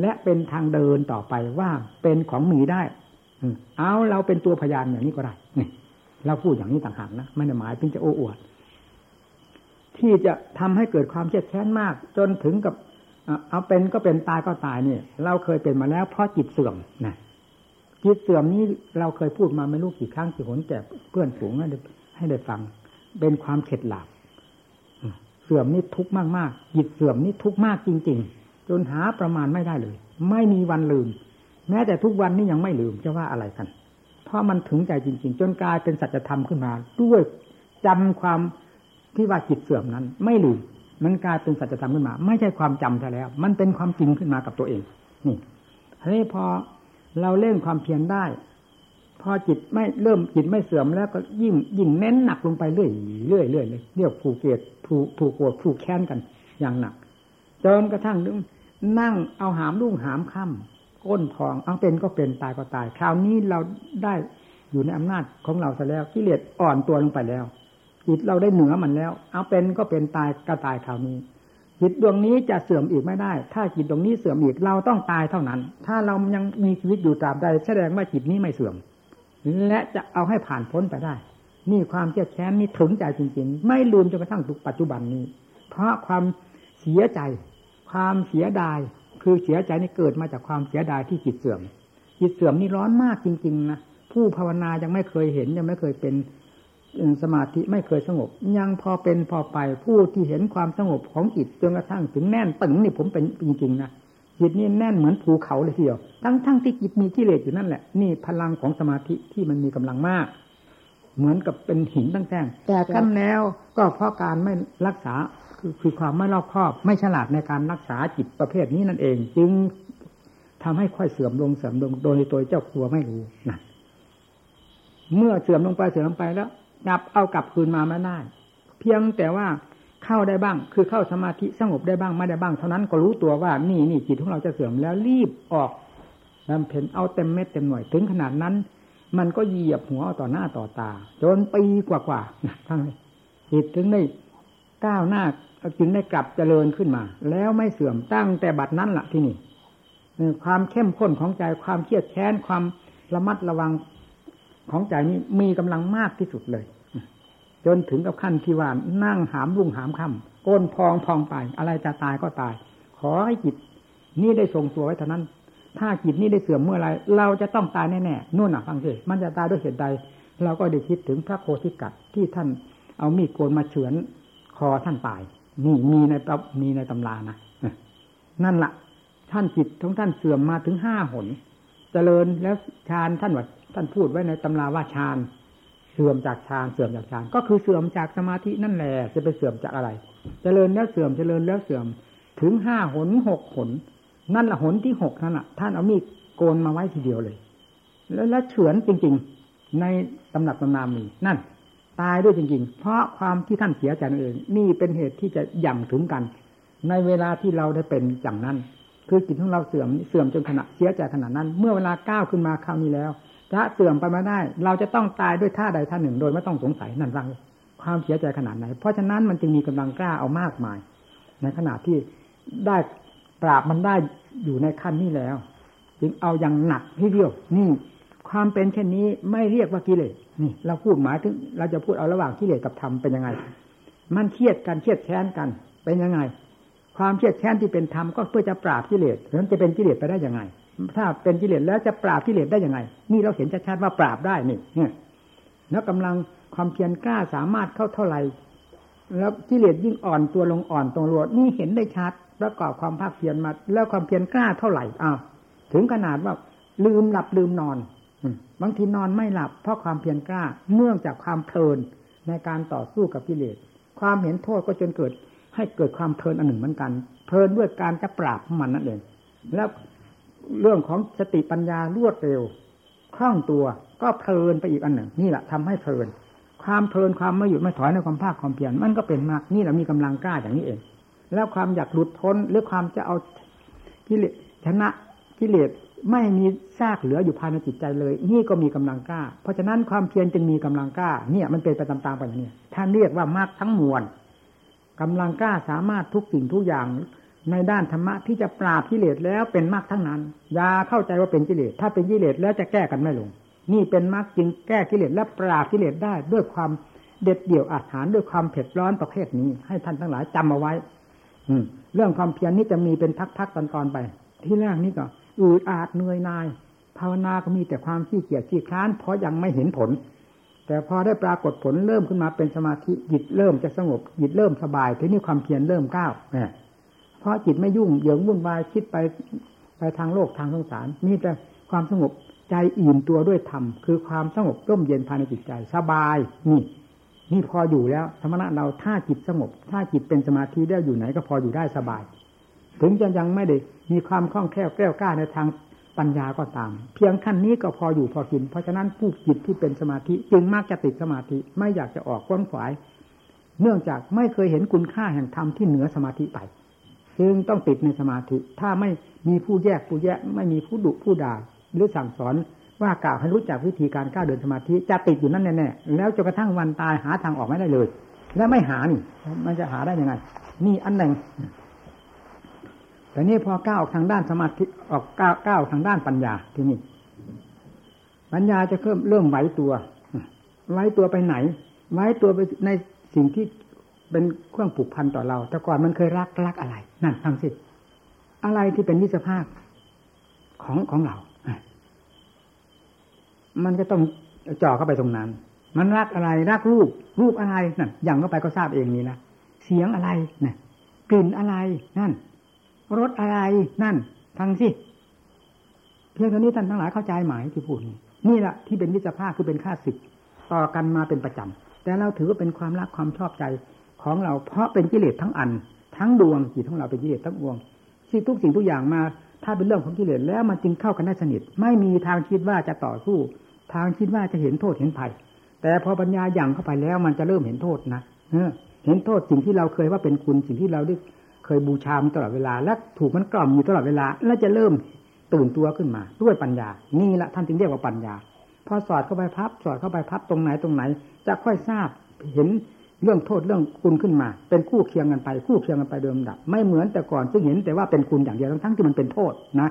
และเป็นทางเดินต่อไปว่าเป็นของมีได้ เอาเราเป็นตัวพยานอย่างนี้ก็ได้เนี่เราพูดอย่างนี้ต่างหากนะไม่ได้หมายเพียงจะโอ้อวด ที่จะทำให้เกิดความเช็ดแค้นมาก จนถึงกับเอาเป็นก็เป็นตายก็ตายเนี่ยเราเคยเป็นมาแล้วเพราะจิตเสื่อมนะจิตเสื่อมนี้เราเคยพูดมาไม่รู้กี่ครั้งกี่หนแก่เพื่อนฝูงให้ได้ฟัง เป็นความเข็ดหลาบเสื่อมนี่ทุกข์มากๆจิตเสื่อมนี่ทุกข์มากจริง ๆ จนหาประมาณไม่ได้เลย ไม่มีวันลืม แม้แต่ทุกวันนี้ยังไม่ลืมจะว่าอะไรกัน เพราะมันถึงใจจริง ๆ จนกลายเป็นสัจธรรมขึ้นมา ด้วยจำความที่ว่าจิตเสื่อมนั้น ไม่ลืมมันกลายเป็นสัจธรรมขึ้นมา ไม่ใช่ความจำแต่แล้ว มันเป็นความจริงขึ้นมากับตัวเองนี่ทีนี้พอเราเล่นความเพียรได้ พอจิตไม่เริ่มจิตไม่เสื่อมแล้วก็ยิ่งยิ่งเน้นหนักลงไปเรื่อยเรื่อยเรื่อยเลยเรียกผูกเกตผูกผูกโกรธผูกแค้นกันอย่างหนักจนกระทั่งนั่งเอาหามลุ่งหามค่ำ ก้นพองเอาเป็นก็เป็นตายก็ตาย คราวนี้เราได้อยู่ในอำนาจของเราซะแล้วกิเลสอ่อนตัวลงไปแล้วจิตเราได้เหนือมันแล้ว เอาเป็นก็เป็นตายก็ตายคราวนี้จิตดวงนี้จะเสื่อมอีกไม่ได้ ถ้าจิตดวงนี้เสื่อมอีกเราต้องตายเท่านั้น ถ้าเรายังมีชีวิตอยู่ตราบใดแสดงว่าจิตนี้ไม่เสื่อม และจะเอาให้ผ่านพ้นไปได้ นี่ความเจ็บแค้นนี่ถึงใจจริง ๆ ไม่ลืมจนกระทั่งปัจจุบันนี้ เพราะความเสียใจ ความเสียดาย คือเสียใจนี่เกิดมาจากความเสียดายที่จิตเสื่อม จิตเสื่อมนี่ร้อนมากจริงๆนะผู้ภาวนายังไม่เคยเห็นยังไม่เคยเป็นสมาธิไม่เคยสงบ ยังพอเป็นพอไปผู้ที่เห็นความสงบของจิตจนกระทั่งถึงแน่นตึงนี่ผมเป็นจริงๆนะจิตนี่แน่นเหมือนภูเขาเลยทีเดียวทั้งทั้งที่จิตมีกิเลสอยู่นั่นแหละนี่พลังของสมาธิที่มันมีกำลังมาก เหมือนกับเป็นหินตั้งแต่แต่ขั้นแล้วก็เพราะการไม่รักษา คือคือความไม่รอบคอบ ไม่ฉลาดในการรักษาจิตประเภทนี้นั่นเอง จึงทำให้ค่อยเสื่อมลงเสื่อมลงโดยตัวเจ้าครัวไม่รู้นะเมื่อเสื่อมลงไปเสื่อมลงไปแล้วกลับเอากลับคืนมาไม่ได้ เพียงแต่ว่าเข้าได้บ้าง คือเข้าสมาธิสงบได้บ้างไม่ได้บ้าง เท่านั้นก็รู้ตัวว่านี่นี่จิตของเราจะเสื่อมแล้วรีบออกบำเพ็ญเอาเต็มเม็ดเต็มหน่วยถึงขนาดนั้น มันก็เหยียบหัวต่อหน้าต่อตา จนปีกว่ากว่าทั้งจิตถึงได้ก้าวหน้า จึงได้กลับเจริญขึ้นมา แล้วไม่เสื่อมตั้งแต่บัดนั้นละที่นี่ความเข้มข้นของใจความเครียดแค้นความระมัดระวังของใจนี้มีกำลังมากที่สุดเลย จนถึงกับขั้นที่ว่านั่งหามรุ่งหามค่ำก้นพองพองไป อะไรจะตายก็ตาย ขอให้จิตนี่ได้ทรงตัวไว้เท่านั้น ถ้าจิตนี้ได้เสื่อมเมื่อไรเราจะต้องตายแน่ๆนู่นน่ะฟังสิมันจะตายด้วยเหตุใด เราก็ได้คิดถึงพระโคติกัดที่ท่านเอามีดโกนมาเฉือนคอท่านตาย นี่มีในตมีในตำรานะนั่นละ่ะ ท่านจิตของท่านเสื่อมมาถึงห้าหนเจริญแล้วฌานท่านว่าท่านพูดไว้ในตำราว่าฌานเสื่อมจากฌานเสื่อมจากฌานก็คือเสื่อมจากสมาธินั่นแหละจะไปเสื่อมจากอะไรเจริญแล้วเสื่อมเจริญแล้วเสื่อมถึงห้าหนหกหน นั่นละหนที่หกนั่นแหะท่านเอามีดโกนมาไว้ทีเดียวเลย แล้วแล้วเฉือนจริง ๆ ในตำหนักตำนามีนั่น ตายด้วยจริงๆ เพราะความที่ท่านเสียใจนั่นเอง นี่เป็นเหตุที่จะย่งถึงกัน ในเวลาที่เราได้เป็นอย่างนั้น คือจิตของเราเสื่อมเสื่อมจนขณะเสียใจขนาดนั้น เมื่อเวลาก้าวขึ้นมาคราวนี้แล้วถ้าเสื่อมไปมาได้ เราจะต้องตายด้วยท่าใดท่าหนึ่ง โดยไม่ต้องสงสัยนั่นรังความเสียใจขนาดไหน เพราะฉะนั้นมันจึงมีกำลังกล้าเอามากมาย ในขณะที่ได้ปราบมันได้อยู่ในขั้นนี้แล้ว จึงเอาอย่างหนักที่เดียวนี่ ความเป็นเช่นนี้ไม่เรียกว่ากิเลสนี่ เราพูดหมายถึง เราจะพูดเอาระหว่างกิเลสกับธรรมเป็นยังไง มันเครียดกันเครียดแค้นกันเป็นยังไง ความเครียดแค้นที่เป็นธรรมก็เพื่อจะปราบกิเลสนั้นจะเป็นกิเลสไปได้ยังไง ถ้าเป็นกิเลสแล้วจะปราบกิเลสได้ยังไง นี่เราเห็นชัดๆว่าปราบได้นี่เนี่ยแล้วกำลังความเพียรกล้าสามารถเข้าเท่าไหร่แล้วกิเลสยิ่งอ่อนตัวลงอ่อนตรงรวดนี่เห็นได้ชัดประกอบความภาคเพียรมา แล้วความเพียรกล้าเท่าไหร่อ้าวถึงขนาดว่าลืมหลับลืมนอน บางทีนอนไม่หลับเพราะความเพียรกล้าเนื่องจากความเพลินในการต่อสู้กับกิเลสความเห็นโทษก็จนเกิด ให้เกิดความเพลินอันหนึ่งเหมือนกัน เพลินด้วยการจะปราบมันนั่นเองแล้วเรื่องของสติปัญญารวดเร็วคล่องตัวก็เพลินไปอีกอันหนึ่ง นี่แหละทำให้เพลิน ความเพลินความไม่หยุดไม่ถอยในความภาคความเพียรมันก็เป็นมากนี่แหละมีกำลังกล้าอย่างนี้เอง แล้วความอยากหลุดพ้นหรือความจะเอากิเลสชนะกิเลส ไม่มีซากเหลืออยู่ภายในจิตใจเลย นี่ก็มีกำลังกล้า เพราะฉะนั้นความเพียรจึงมีกำลังกล้า เนี่ยมันเป็นไปตามๆไปอย่างนี้ท่านเรียกว่ามากทั้งมวลกำลังกล้าสามารถทุกสิ่งทุกอย่างในด้านธรรมะที่จะปราบกิเลสแล้วเป็นมรรคทั้งนั้นอย่าเข้าใจว่าเป็นกิเลสถ้าเป็นกิเลสแล้วจะแก้กันไม่ลง นี่เป็นมรรคจึงแก้กิเลสและปราบกิเลสได้ด้วยความเด็ดเดี่ยวอาถรรพ์ด้วยความเผ็ดร้อนประเภทนี้ ให้ท่านทั้งหลายจำเอาไว้ อืม เรื่องความเพียรนี้จะมีเป็นพักๆตอนๆไป ที่แรกนี่ก็ อืดอาดเหนื่อยนาย ภาวนาก็มีแต่ความขี้เกียจขี้คลาน เพราะยังไม่เห็นผล แต่พอได้ปรากฏผลเริ่มขึ้นมาเป็นสมาธิจิตเริ่มจะสงบจิตเริ่มสบายทีนี้ความเพียรเริ่มก้าวเนี่ยเพราะจิตไม่ยุ่งเหยิงวุ่นวายคิดไปไปทางโลกทางสงสารมีแต่ความสงบใจอิ่มตัวด้วยธรรมคือความสงบร่มเย็นภายในจิตใจสบายนี่นี่พออยู่แล้วธรรมะเราถ้าจิตสงบ ถ้าจิตเป็นสมาธิได้อยู่ไหนก็พออยู่ได้สบาย ถึงจะยังไม่ได้มีความคล่องแคล่วแกล้วกล้าในทางปัญญาก็ตาม เพียงขั้นนี้ก็พออยู่พอกิน เพราะฉะนั้นผู้จิตที่เป็นสมาธิจึงมักจะติดสมาธิไม่อยากจะออกก้นฝาย เนื่องจากไม่เคยเห็นคุณค่าแห่งธรรมที่เหนือสมาธิไปจึงต้องติดในสมาธิ ถ้าไม่มีผู้แยกผู้แยะ ไม่มีผู้ดุผู้ด่าหรือสั่งสอนว่ากล่าวให้รู้จักวิธีการก้าวเดินสมาธิจะติดอยู่นั่นแน่ๆแล้วจนกระทั่งวันตายหาทางออกไม่ได้เลย แล้วไม่หานี่มันจะหาได้ยังไง นี่อันหนึ่ง แต่นี่พอก้าวทางด้านสมาธิออกก้าวก้าวทางด้านปัญญาที่นี่ปัญญาจะเริ่มเริ่มไหวตัวไหวตัวไปไหนไหวตัวไปในสิ่งที่เป็นเครื่องผูกพันต่อเรา แต่ก่อนมันเคยรักรักอะไร นั่นฟังสิ อะไรที่เป็นวิสภาพของของเรา มันก็ต้องจ่อเข้าไปตรงนั้น มันรักอะไรรักรูป รูปอะไรนั่นอย่างเข้าไปก็ทราบเองนี่นะเสียงอะไรนั่นกลิ่นอะไรนั่น รสอะไรนั่น ฟังสิเพียงเท่านี้ท่านทั้งหลายเข้าใจหมายที่พูดนี่แหละที่เป็นวิสภาพคือเป็นค่าศึกต่อกันมาเป็นประจำแต่เราถือว่าเป็นความรักความชอบใจของเราเพราะเป็นกิเลสทั้งอัน ทั้งดวงจิตของเราเป็นกิเลสทั้งดวงสิ่งทุกสิ่งทุกอย่างมา ถ้าเป็นเรื่องของกิเลสแล้วมันจึงเข้ากันได้สนิท ไม่มีทางคิดว่าจะต่อสู้ ทางคิดว่าจะเห็นโทษเห็นภัย แต่พอปัญญาอย่างเข้าไปแล้วมันจะเริ่มเห็นโทษนะเห็นโทษสิ่งที่เราเคยว่าเป็นคุณสิ่งที่เราได้ เคยบูชามันตลอดเวลา และถูกมันกล่อมอยู่ตลอดเวลา แล้วจะเริ่มตื่นตัวขึ้นมา ด้วยปัญญา นี่แหละท่านจึงเรียกว่าปัญญา พอสอดเข้าไปพับ สอดเข้าไปพับตรงไหนตรงไหน จะค่อยทราบเห็นเรื่องโทษเรื่องคุณขึ้นมา เป็นคู่เคียงกันไปคู่เคียงกันไปเดิมดับ ไม่เหมือนแต่ก่อนซึ่งเห็นแต่ว่าเป็นคุณอย่างเดียวทั้งที่มันเป็นโทษนะ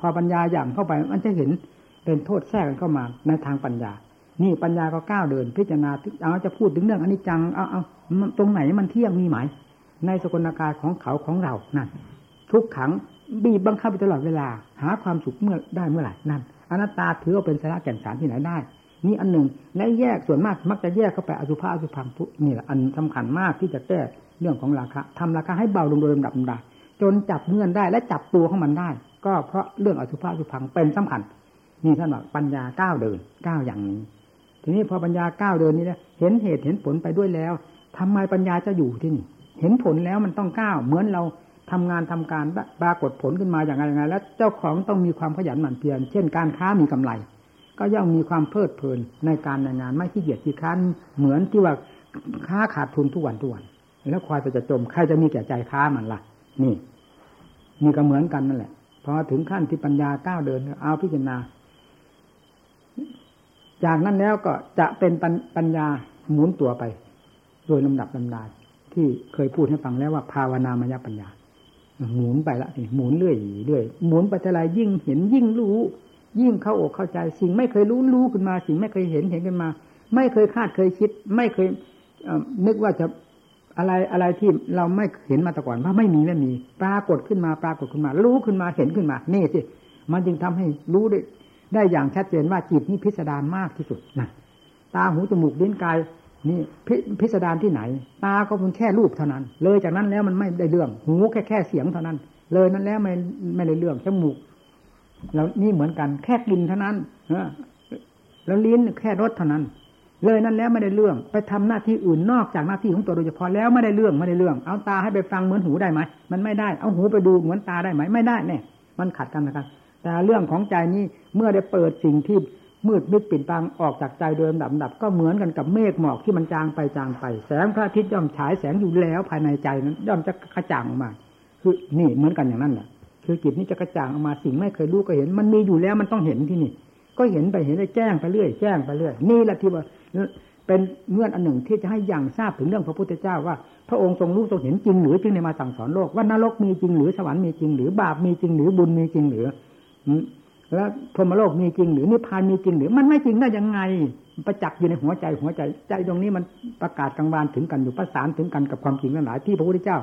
พอปัญญาอย่างเข้าไปมันจะเห็นเป็นโทษแทรกกันเข้ามาในทางปัญญา นี่ปัญญาก็ก้าวเดิน พิจารณาเอาจะพูดถึงเรื่องอนิจจังเอาเอาตรงไหนมันเที่ยงมีไหม ในสกลกายของเขาของเรานั่นทุกขังบีบบังคับไปตลอดเวลา หาความสุขเมื่อได้เมื่อไหร่นั่นอนัตตาถือว่าเป็นสาระแก่นสารที่ไหนได้ นี่อันหนึ่งและแยกส่วนมากมักจะแยกเข้าไปอสุภะอสุพังนี่แหละอันสำคัญมากที่จะแก้เรื่องของราคาทำราคาให้เบาลงโดยลำดับลำดับจนจับเงื่อนได้และจับตัวของมันได้ ก็เพราะเรื่องอสุภะอสุพังเป็นสำคัญนี่ท่านบอกปัญญาก้าวเดินก้าวอย่างนี้ ทีนี้พอปัญญาก้าวเดินนี้นะเห็นเหตุเห็นผลไปด้วยแล้วทำไมปัญญาจะอยู่ที่นี่ เห็นผลแล้วมันต้องก้าว เหมือนเราทำงานทำการปรากฏผลขึ้นมาอย่างไรอย่างไรแล้วเจ้าของต้องมีความขยันหมั่นเพียรเช่นการค้ามีกำไร ก็ย่อมมีความเพลิดเพลินในการในงานไม่ขี้เกียจขี้ค้านเหมือนที่ว่าค้าขาดทุนทุกวันทุกวันแล้วควายจะจมใครจะมีแก่ใจค้ามันล่ะ นี่นี่ก็เหมือนกันนั่นแหละพอถึงขั้นที่ปัญญาก้าวเดิน เอาพิจารณา จากนั้นแล้วก็จะเป็นปัญญาหมุนตัวไป โดยลำดับลำดา ที่เคยพูดให้ฟังแล้วว่าภาวนามยปัญญา หมุนไปละหมุนเรื่อยเรื่อยหมุนไปเท่าไรยิ่งเห็นยิ่งรู้ ยิ่งเข้าอกเข้าใจ สิ่งไม่เคยรู้รู้ขึ้นมา สิ่งไม่เคยเห็นเห็นขึ้นมา ไม่เคยคาดเคยคิด ไม่เคยนึกว่าจะอะไรอะไรที่เราไม่เห็นมาแต่ก่อนว่าไม่มีไม่มี ปรากฏขึ้นมาปรากฏขึ้นมา รู้ขึ้นมาเห็นขึ้นมานี่สิมันจึงทำให้รู้ได้ได้อย่างชัดเจนว่าจิตนี้พิสดารมากที่สุดนะตาหูจมูกลิ้นกาย นี่พพิสดารที่ไหน ตาก็เพียงแค่รูปเท่านั้น เลยจากนั้นแล้วมันไม่ได้เรื่อง หูแค่แค่เสียงเท่านั้น เลยนั้นแล้วไม่ไม่ได้เรื่องจมูกแล้วนี่เหมือนกัน แค่กลิ่นเท่านั้นแล้วลิ้นแค่รสเท่านั้น เลยนั้นแล้วไม่ได้เรื่อง ไปทำหน้าที่อื่นนอกจากหน้าที่ของตัวโดยเฉพาะแล้วไม่ได้เรื่องไม่ได้เรื่อง เอาตาให้ไปฟังเหมือนหูได้ไหมมันไม่ได้เอาหูไปดูเหมือนตาได้ไหมไม่ได้แน่มันขัดกันนะครับแต่เรื่องของใจนี้เมื่อได้เปิดสิ่งที่ มืดมิดปิดบังออกจากใจโดยลำดับดับ ก็เหมือนกันกับเมฆหมอกที่มันจางไปจางไป แสงพระอาทิตย์ย่อมฉายแสงอยู่แล้วภายในใจนั้นย่อมจะกระจ่างออกมา คือนี่เหมือนกันอย่างนั้นแหละคือจิตนี้จะกระจ่างออกมาสิ่งไม่เคยรู้ก็เห็น มันมีอยู่แล้วมันต้องเห็นที่นี่ ก็เห็นไปเห็นได้แจ้งไปเรื่อยแจ้งไปเรื่อยนี่แหละที่ว่าเป็นเงื่อนอันหนึ่งที่จะให้อย่างทราบถึงเรื่องพระพุทธเจ้าว่า พระองค์ทรงรู้ทรงเห็นจริงหรือจึงในมาสั่งสอนโลกว่านรกมีจริงหรือสวรรค์มีจริงหรือบาปมีจริงหรือบุญมีจริงหรือ แล้วพรหมโลกมีจริง หรือนิพพานมีจริง หรือมันไม่จริงได้ยังไง ประจักษ์อยู่ในหัวใจหัวใจ ใจตรงนี้มันประกาศกลางวานถึงกันอยู่ประสานถึงกันกับความจริงทั้งหลายที่พระพุทธเจ้า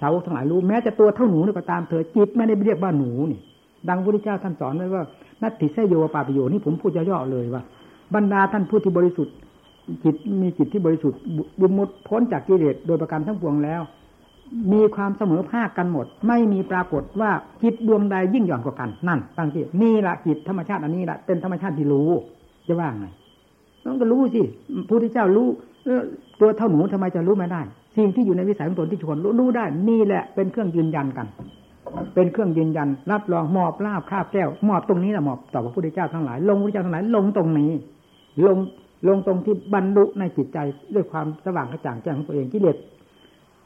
สาวกทั้งหลายรู้แม้จะตัวเท่าหนูนี่ก็ตามเถอจิตไม่ได้เรียกว่าหนูนี่ ดังพระพุทธเจ้าท่านสอนไว้ว่านัตติเสโยปาปโยนี่ผมพูดย่อๆเลยว่า บรรดาท่านผู้ที่บริสุทธิ์จิตมีจิตที่บริสุทธิ์บุญมุดพ้นจากกิเลสโดยประการทั้งปวงแล้ว มีความเสมอภาคกันหมด ไม่มีปรากฏว่าจิตดวงใดยิ่งหย่อนกว่ากันนั่นตั้งที่นี่ละจิตธรรมชาติอันนี้ละเป็นธรรมชาติที่รู้จะว่าไงต้องก็รู้สิพระพุทธเจ้ารู้ตัวเท่าหนูทำไมจะรู้ไม่ได้ สิ่งที่อยู่ในวิสัยของตนที่ชวนรู้รู้ได้ นี่แหละเป็นเครื่องยืนยันกัน เป็นเครื่องยืนยัน รับรองมอบลาบคาบแก้วมอบตรงนี้แหละมอบต่อพระพุทธเจ้าทั้งหลาย ลงพระพุทธเจ้าทั้งหลายลงตรงนี้ ลงลงตรงที่บรรลุในจิตใจด้วยความสว่างกระจ่างแจ้งของตัวเองกิเลส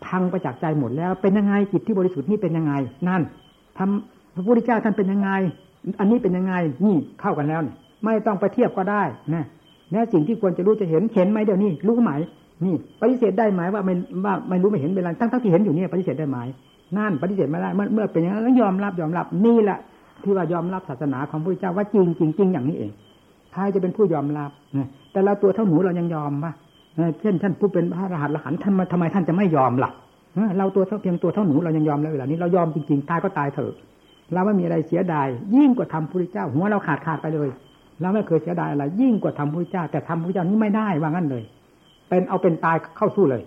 พังไปจากใจหมดแล้ว เป็นยังไงจิตที่บริสุทธิ์นี่เป็นยังไง นั่นทำพระพุทธเจ้าท่านเป็นยังไง อันนี้เป็นยังไง นี่เข้ากันแล้วเนี่ยไม่ต้องไปเทียบก็ได้นะแน่สิ่งที่ควรจะรู้จะเห็นเห็นไหมเดี๋ยวนี้รู้ไหมนี่ ปฏิเสธได้ไหมว่าไม่ว่าไม่รู้ไม่เห็นเป็นไรตั้งทั้งที่เห็นอยู่นี่ปฏิเสธได้ไหมนั่นปฏิเสธไม่ได้เมื่อเมื่อเป็นอย่างนั้นยอมรับยอมรับนี่แหละที่ว่ายอมรับศาสนาของพระพุทธเจ้าว่าจริงจริงจริงอย่างนี้เองใครจะเป็นผู้ยอมรับแต่เราตัวเท่าหนูเรายังยอมปะ เช่นท่านผู้เป็นพระอรหันต์ละหันท่านมาทำไมท่านจะไม่ยอมล่ะเราตัวเท่าเพียงตัวเท่าหนูเรายังยอมแล้วเวลานี้เรายอมจริงๆตายก็ตายเถอะเราไม่มีอะไรเสียดาย ยิ่งกว่าทำพระเจ้า หัวเราขาดขาดไปเลยเราไม่เคยเสียดายอะไร ยิ่งกว่าทำพระเจ้า แต่ทำพระเจ้านี้ไม่ได้ว่างั้นเลย เป็นเอาเป็นตายเข้าสู้เลย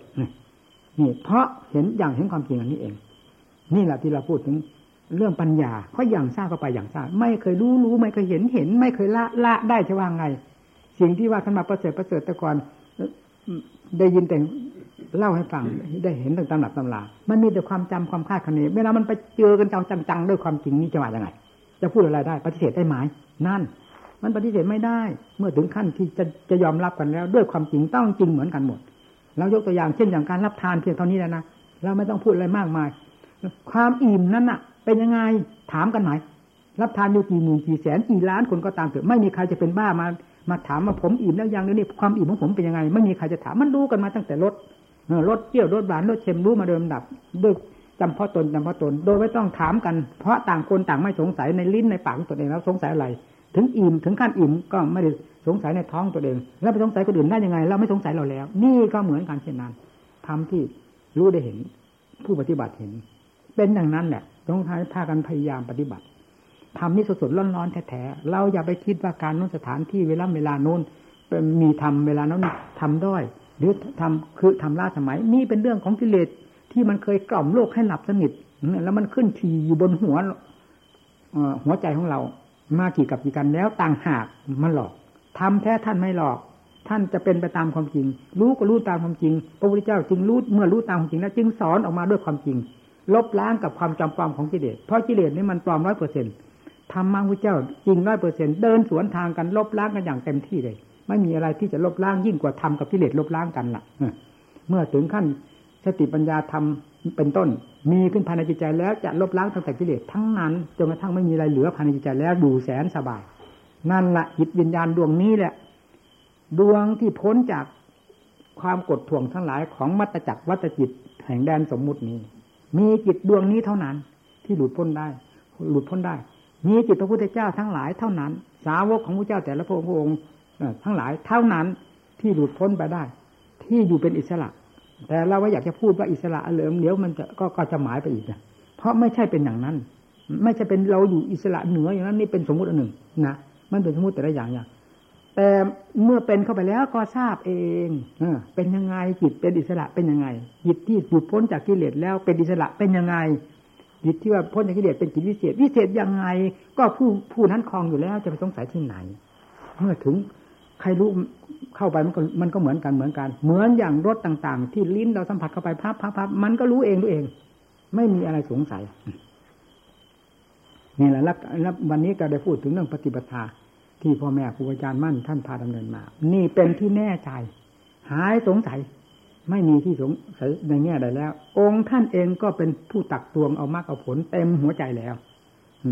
นี่ เพราะเห็นอย่างเห็นความจริงอันนี้เอง นี่แหละที่เราพูดถึงเรื่องปัญญาเพราะอย่างทราบก็ไปอย่างทราบไม่เคยรู้รู้ไม่เคยเห็นเห็น ไม่เคยละละได้จะว่างไง สิ่งที่ว่าท่านมาประเสริฐประเสริฐแต่ก่อน ได้ยินแต่เล่าให้ฟังได้เห็นต่างตำหนักตำลามันมีแต่ความจำความคาดคะเนเวลามันไปเจอกันจังๆด้วยความจริงนี่จะว่ายังไง จะพูดอะไรได้ ปฏิเสธได้ไหมนั่น มันปฏิเสธไม่ได้ เมื่อถึงขั้นที่จะจะยอมรับกันแล้ว ด้วยความจริงต้องจริงเหมือนกันหมดเรายกตัวอย่างเช่นอย่างการรับทานเพียงเท่านี้แล้วนะเราไม่ต้องพูดอะไรมากมาย ความอิ่มนั้นน่ะ เป็นยังไงถามกันไหมรับทานอยู่กี่หมื่นกี่แสนกี่ล้านคนก็ตามเถอะไม่มีใครจะเป็นบ้ามา มาถามว่าผมอิ่มแล้วยังนี่ความอิ่มของผมเป็นยังไง ไม่มีใครจะถามมันรู้กันมาตั้งแต่รถรสเปรี้ยวรสหวานรสเค็มรู้มาโดยลำดับด้วยจำเพาะตนจำเพาะตน โดยไม่ต้องถามกัน เพราะต่างคนต่างไม่สงสัยในลิ้นในปากของตนเองแล้วสงสัยอะไร ถึงอิ่มถึงขั้นอิ่มก็ไม่ได้สงสัยในท้องตัวเอง แล้วไปสงสัยคนอื่นได้ยังไง เราไม่สงสัยเราแล้ว นี่ก็เหมือนกันเช่นนั้นทำที่รู้ได้เห็น ผู้ปฏิบัติเห็น เป็นอย่างนั้นแหละต้องท้ายพากันพยายามปฏิบัติ ทำนี่สดๆร้อนๆแท้ๆเราอย่าไปคิดว่าการนู้นสถานที่เวลาเวลาโน้นมีทำเวลานั้นทำด้อยหรือทำคือทำล่าสมัย นี่เป็นเรื่องของกิเลสที่มันเคยกล่อมโลกให้หลับสนิทแล้วมันขึ้นทีอยู่บนหัวหัวใจของเรามากี่กับกี่กันแล้วต่างหากมันหลอกทำแท้ท่านไม่หลอก ท่านจะเป็นไปตามความจริง รู้ก็รู้ตามความจริง พระพุทธเจ้าจึงรู้เมื่อรู้ตามความจริงแล้วจึงสอนออกมาด้วยความจริง ลบล้างกับความจำปลอมของกิเลสเพราะกิเลสนี่มันปลอมร้อยเปอร์เซ็นต์ ธรรมะพระเจ้าจริงร้อยเปอร์เซ็นต์เดินสวนทางกันลบล้างกันอย่างเต็มที่เลย ไม่มีอะไรที่จะลบล้างยิ่งกว่าธรรมกับกิเลสลบล้างกันล่ะเมื่อถึงขั้นสติปัญญาธรรมเป็นต้น มีขึ้นภายในจิตใจแล้วจะลบล้างตั้งแต่กิเลสทั้งนั้นจนกระทั่งไม่มีอะไรเหลือภายในจิตใจแล้วดูแสนสบาย นั่นละจิตวิญญาณดวงนี้แหละ ดวงที่พ้นจากความกดท่วงทั้งหลายของมัตจักรวัตจิตแห่งแดนสมมุตินี้ มีจิตดวงนี้เท่านั้น ที่หลุดพ้นได้ หลุดพ้นได้ มีจิตพระพุทธเจ้าทั้งหลายเท่านั้น สาวกของพระเจ้าแต่ละพระองค์ทั้งหลายเท่านั้นที่หลุดพ้นไปได้ ที่อยู่เป็นอิสระ แต่เราว่าอยากจะพูดว่าอิสระเหลิมเดี๋ยวมันจะก็ก็จะหมายไปอีกนะเพราะไม่ใช่เป็นอย่างนั้น ไม่ใช่เป็นเราอยู่อิสระเหนืออย่างนั้นนี่เป็นสมมติอันหนึ่งนะมันเป็นสมมติแต่ละอย่างอย่างแต่เมื่อเป็นเข้าไปแล้วก็ทราบเองเป็นยังไงจิตเป็นอิสระเป็นยังไงจิตที่หลุดพ้นจากกิเลสแล้วเป็นอิสระเป็นยังไง จิตที่ว่าพ้นจากกิเลสเป็นจิตวิเศษวิเศษยังไง ก็ผู้ผู้นั้นคลองอยู่แล้วจะไปสงสัยที่ไหน เมื่อถึงใครรู้เข้าไปมันก็มันก็เหมือนกันเหมือนกัน เหมือนอย่างรสต่าง ๆ ที่ลิ้นเราสัมผัสเข้าไปพับพับพับมันก็รู้เองรู้เอง ไม่มีอะไรสงสัยนี่แหละแล้ววันนี้ก็ได้พูดถึงเรื่องปฏิปทาที่พ่อแม่ครูอาจารย์มั่นท่านพาดำเนินมา นี่เป็นที่แน่ใจ หายสงสัย ไม่มีที่สงสัยในแง่ใดแล้ว องค์ท่านเองก็เป็นผู้ตักตวงเอามากเอาผลเต็มหัวใจแล้ว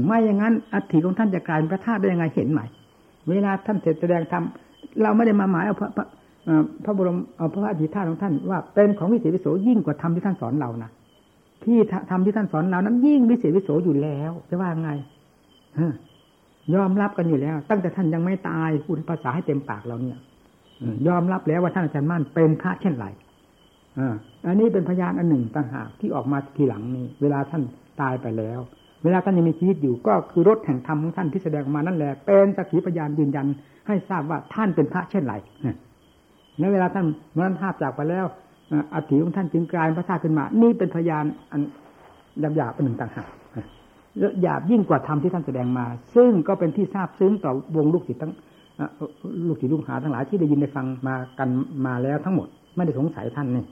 ไม่อย่างนั้นอัฐิของท่านจะกลายเป็นพระธาตุได้ยังไงเห็นไหมเวลาท่านเสร็จแสดงธรรมเราไม่ได้มาหมายเอาพระพระบรมเอาพระอธิธาของท่านว่าเป็นของวิเศษวิโสยิ่งกว่าธรรมที่ท่านสอนเรานะที่ธรรมที่ท่านสอนเรานั้นยิ่งวิเศษวิโสอยู่แล้วจะว่าไงยอมรับกันอยู่แล้ว ตั้งแต่ท่านยังไม่ตายพูดภาษาให้เต็มปากเราเนี่ยยอมรับแล้วว่าท่านอาจารย์มั่นเป็นพระเช่นไร อันนี้เป็นพยานอันหนึ่งต่างหากที่ออกมาทีหลังนี้ เวลาท่านตายไปแล้ว เวลาท่านยังมีชีวิตอยู่ก็คือรถแห่งธรรมของท่านที่แสดงออกมานั่นแหละเป็นสักขีพยานยืนยัน ให้ทราบว่าท่านเป็นพระเช่นไรในเวลาท่านมรณภาพจากไปแล้วอธิของท่านจึงกลายพระธาตุขึ้นมา นี่เป็นพยานอันหยาบหยาบเป็นหนึ่งต่างหากหยาบยิ่งกว่าธรรมที่ท่านแสดงมา ซึ่งก็เป็นที่ทราบซึ้งต่อวงลูกศิษย์ทั้งลูกศิษย์ลูกหาทั้งหลายที่ได้ยินได้ฟังมากันมาแล้วทั้งหมด ไม่ได้สงสัยท่านนี่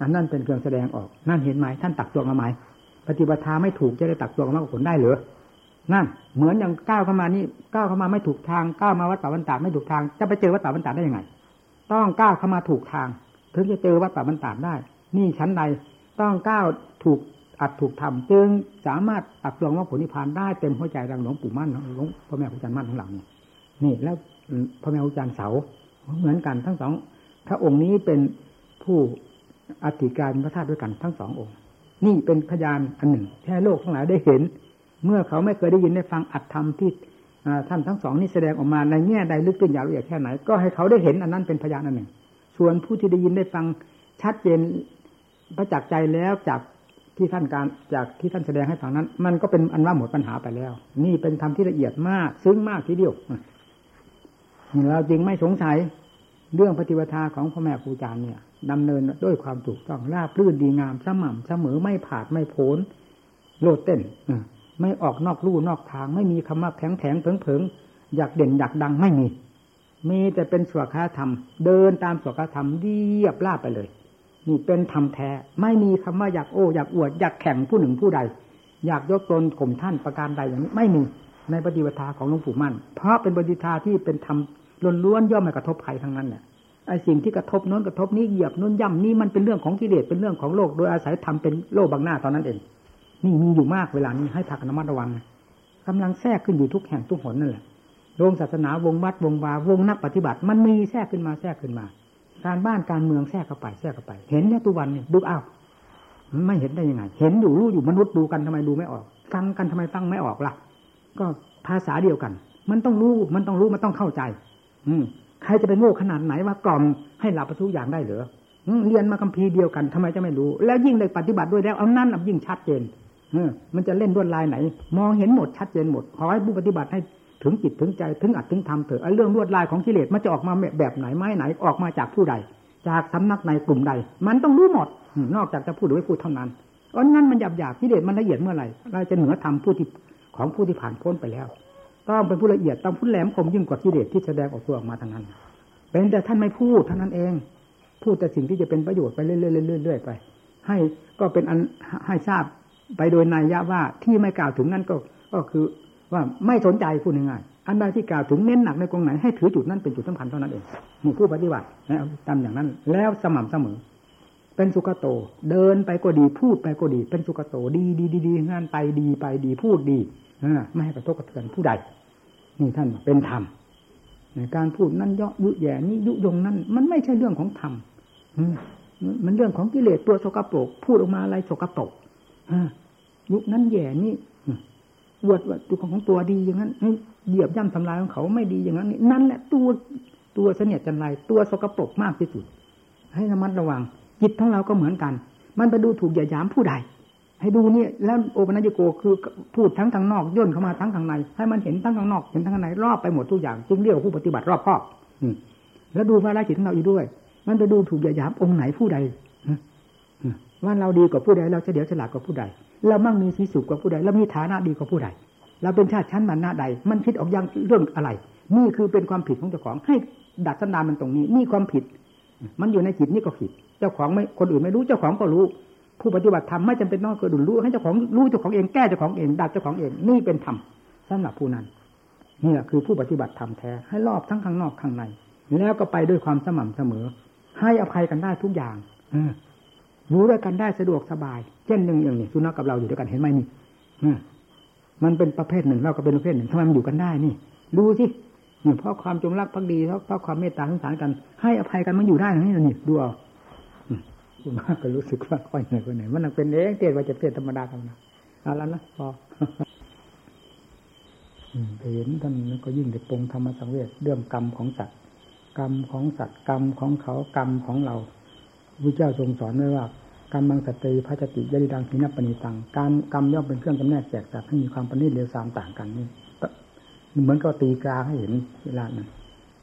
อันนั่นเป็นเครื่องแสดงออก นั่นเห็นไหมท่านตักตัวมาไหมปฏิบัติธรรมไม่ถูกจะได้ตักตัวมาผลได้หรือนั่นเหมือนอย่างก้าวเข้ามานี่ก้าวเข้ามาไม่ถูกทางก้าวมาวัดป่าบรรดาไม่ถูกทาง จะไปเจอวัดป่าบรรดาได้ยังไง ต้องก้าวเข้ามาถูกทาง ถึงจะเจอวัดป่าบรรดาได้ นี่ชั้นใดต้องก้าวถูกอัดถูกทำจึงสามารถตักตวงว่าผลนิพพานได้เต็มหัวใจดังหลวงปู่มั่นหลวงพ่อแม่ครูอาจารย์มั่นทั้งหลังนี่แล้วพ่อแม่ครูอาจารย์เสาเหมือนกันทั้งสองพระองค์นี้เป็นผู้ อธิการพระธาตุด้วยกันทั้งสององค์ นี่เป็นพยานอันหนึ่งแค่โลกทั้งหลายได้เห็น เมื่อเขาไม่เคยได้ยินได้ฟังอัตธรรมที่ท่านทั้งสองนี่แสดงออกมาในแง่ใดลึกซึ้งยาวละเอียดแค่ไหนก็ให้เขาได้เห็นอันนั้นเป็นพยานอันหนึ่ง ส่วนผู้ที่ได้ยินได้ฟังชัดเจนประจักษ์ใจแล้วจากที่ท่านการจากที่ท่านแสดงให้ฟังนั้น มันก็เป็นอันว่าหมดปัญหาไปแล้ว นี่เป็นธรรมที่ละเอียดมาก ซึ้งมากทีเดียวเราจึงไม่สงสัย เรื่องปฏิปทาของพ่อแม่ครูอาจารย์เนี่ยดำเนินด้วยความถูกต้องราบรื่นดีงามสม่ำเสมอไม่ผาดไม่โผนโลดเต้นไม่ออกนอกลู่นอกทาง ไม่มีคำว่าแข็งแข็งเผิงเผิงอยากเด่นอยากดังไม่มี มีแต่เป็นสวขาธรรม เดินตามสวขาธรรมเรียบลาบไปเลย นี่เป็นธรรมแท้ ไม่มีคำว่าอยากโอ้อยากอวดอยากแข่งผู้หนึ่งผู้ใด อยากยกตนข่มท่านประการใดอย่างนี้ไม่มีในปฏิบัติของหลวงปู่มั่น เพราะเป็นปฏิทาที่เป็นธรรม ล้วนๆย่อมไม่กระทบใครทั้งนั้นเนี่ยไอ้สิ่งที่กระทบโน้นกระทบนี้เหยียบโน้นย่ำนี่มันเป็นเรื่องของกิเลสเป็นเรื่องของโลกโดยอาศัยทำเป็นโลกบางหน้าตอนนั้นเองนี่มีอยู่มากเวลานี้ให้พักนมัดระวังกำลังแทรกขึ้นอยู่ทุกแห่งทุกหนนั่นแหละโรงศาสนาวงวัดวงวาวงนักปฏิบัติ มันมีแทรกขึ้นมาแทรกขึ้นมา การบ้านการเมืองแทรกเข้าไปแทรกเข้าไป เห็นเนี่ยตุวันเนี่ยดูอ้าวไม่เห็นได้ยังไง เห็นอยู่รู้อยู่มนุษย์ดูกันทำไมดูไม่ออกฟังกันทำไมฟังไม่ออกล่ะ ก็ภาษาเดียวกัน มันต้องรู้มันต้องรู้มันต้องเข้าใจ อืมใครจะไปโง่ขนาดไหนว่ากล่อมให้หลับประทุอย่างได้เหรือเรียนมาคัมภีร์เดียวกันทำไมจะไม่รู้ แล้วยิ่งได้ปฏิบัติด้วยแล้วเอานั่นยิ่งชัดเจนมันจะเล่นด้วยลายไหน มองเห็นหมดชัดเจนหมดขอให้ผู้ปฏิบัติให้ถึงจิตถึงใจถึงอัดถึงทำเถอะเรื่องลวดลายของกิเลสมันจะออกมาแบบไหนไม้ไหนออกมาจากผู้ใด จากสำนักในกลุ่มใด มันต้องรู้หมด นอกจากจะพูดหรือไม่พูดเท่านั้นเพราะงั้นมันหยาบหยาบกิเลสมันละเอียดเมื่อไหร่เราจะเหนือธรรมผู้ที่ของผู้ที่ผ่านพ้นไปแล้ว ต้องเป็นผู้ละเอียดต้องผู้แหลมคมยิ่งกว่ากิเลสที่แสดงออกตัวออกมาทางนั้น เป็นแต่ท่านไม่พูดเท่านั้นเอง พูดแต่สิ่งที่จะเป็นประโยชน์ไปเรื่อยๆไป ให้ก็เป็นอันให้ทราบไปโดยนัยยะว่าที่ไม่กล่าวถึงนั่นก็ก็คือว่าไม่สนใจพูดง่ายๆอันใดที่กล่าวถึงเน้นหนักในกองไหนให้ถือจุดนั้นเป็นจุดสำคัญเท่านั้นเองมีผู้ปฏิบัติแล้วทำอย่างนั้น แล้วสม่ำเสมอ เป็นสุขโต เดินไปก็ดีพูดไปก็ดี เป็นสุขโตดีดีดีดีงานไปดีไปดีพูดดี ไม่ให้กระทบกระเทือนผู้ใดนี่ท่านเป็นธรรมในการพูดนั่นเยาะยุแย่นี่ยุยงนั่นมันไม่ใช่เรื่องของธรรมมันเรื่องของกิเลสตัวสกปรกพูดออกมาอะไรสกปรกยุนั้นแย่นี่วดว่าตัวของตัวดีอย่างนั้นเหยียบย่ำทำลายของเขาไม่ดีอย่างนั้นนั่นแหละตัวตัวเสนียดจันไรตัวสกปรกมากที่สุด ให้ระมัดระวังจิตของเราก็เหมือนกัน มันไปดูถูกอย่ายามผู้ใด ให้ดูนี่แล้วโอปัญญโกคือพูดทั้งทางนอกย่นเข้ามาทั้งทางใน ให้มันเห็นทั้งทางนอกเห็นทั้งทางในรอบไปหมดทุกอย่างจึงเรียกว่าผู้ปฏิบัติรอบครอบแล้วดูภาระจิตของเราอีกด้วย มันไปดูถูกอย่ายามองค์ไหนผู้ใดว่าเราดีกว่าผู้ใดเราจะเดี๋ยวฉลาดกว่าผู้ใดเรามั่งมีสีสุขกว่าผู้ใดเรามีฐานะดีกว่าผู้ใดเราเป็นชาติชั้นมันหน้าใด มันคิดออกยังเรื่องอะไร นี่คือเป็นความผิดของเจ้าของให้ดัดสันดานมันตรงนี้ นี่ความผิด มันอยู่ในจิตนี่ก็ผิด เจ้าของไม่คนอื่นไม่รู้เจ้าของก็รู้ ผู้ปฏิบัติธรรมไม่จำเป็นต้องคนอื่นรู้ให้เจ้าของรู้เจ้าของเองแก้เจ้าของเองดัดเจ้าของเองนี่เป็นธรรมสำหรับผู้นั้นนี่แหละคือผู้ปฏิบัติธรรมแท้ให้รอบทั้งข้างนอกข้างใน แล้วก็ไปด้วยความสม่ำเสมอ ให้อภัยกันได้ทุกอย่างอยู่ด้วยกันได้สะดวกสบาย เช่นหนึ่งอย่างนี้สุนัขกับเราอยู่ด้วยกันเห็นไหมนี่มันเป็นประเภทหนึ่งเราก็เป็นประเภทหนึ่งทำไมมันอยู่กันได้นี่ ดูสิเพราะความจงรักภักดีเพราะความเมตตาสงสารกัน ให้อภัยกันมันอยู่ได้นี่นี่ดูเอา คุณมากก็รู้สึกว่าค่อยเหนื่อยค่อยเหนื่อยมันเป็นเองเตี้ยว่าจะเป็นธรรมดากันนะเอาแล้วนะพอเห็นท่านก็ยิ่งได้ปรงธรรมสังเวชเรื่องกรรมของสัตว์กรรมของสัตว์กรรมของเขากรรมของเราพระเจ้าทรงสอนไว้ว่ากรรมบางสติพระจติยริดังพินปณิตังการกรรมย่อมเป็นเครื่องจำแนกแจกสัตว์ให้มีความประณีตเร็วสามต่างกันนี่เหมือนกับตีกาให้เห็นเวลานั้น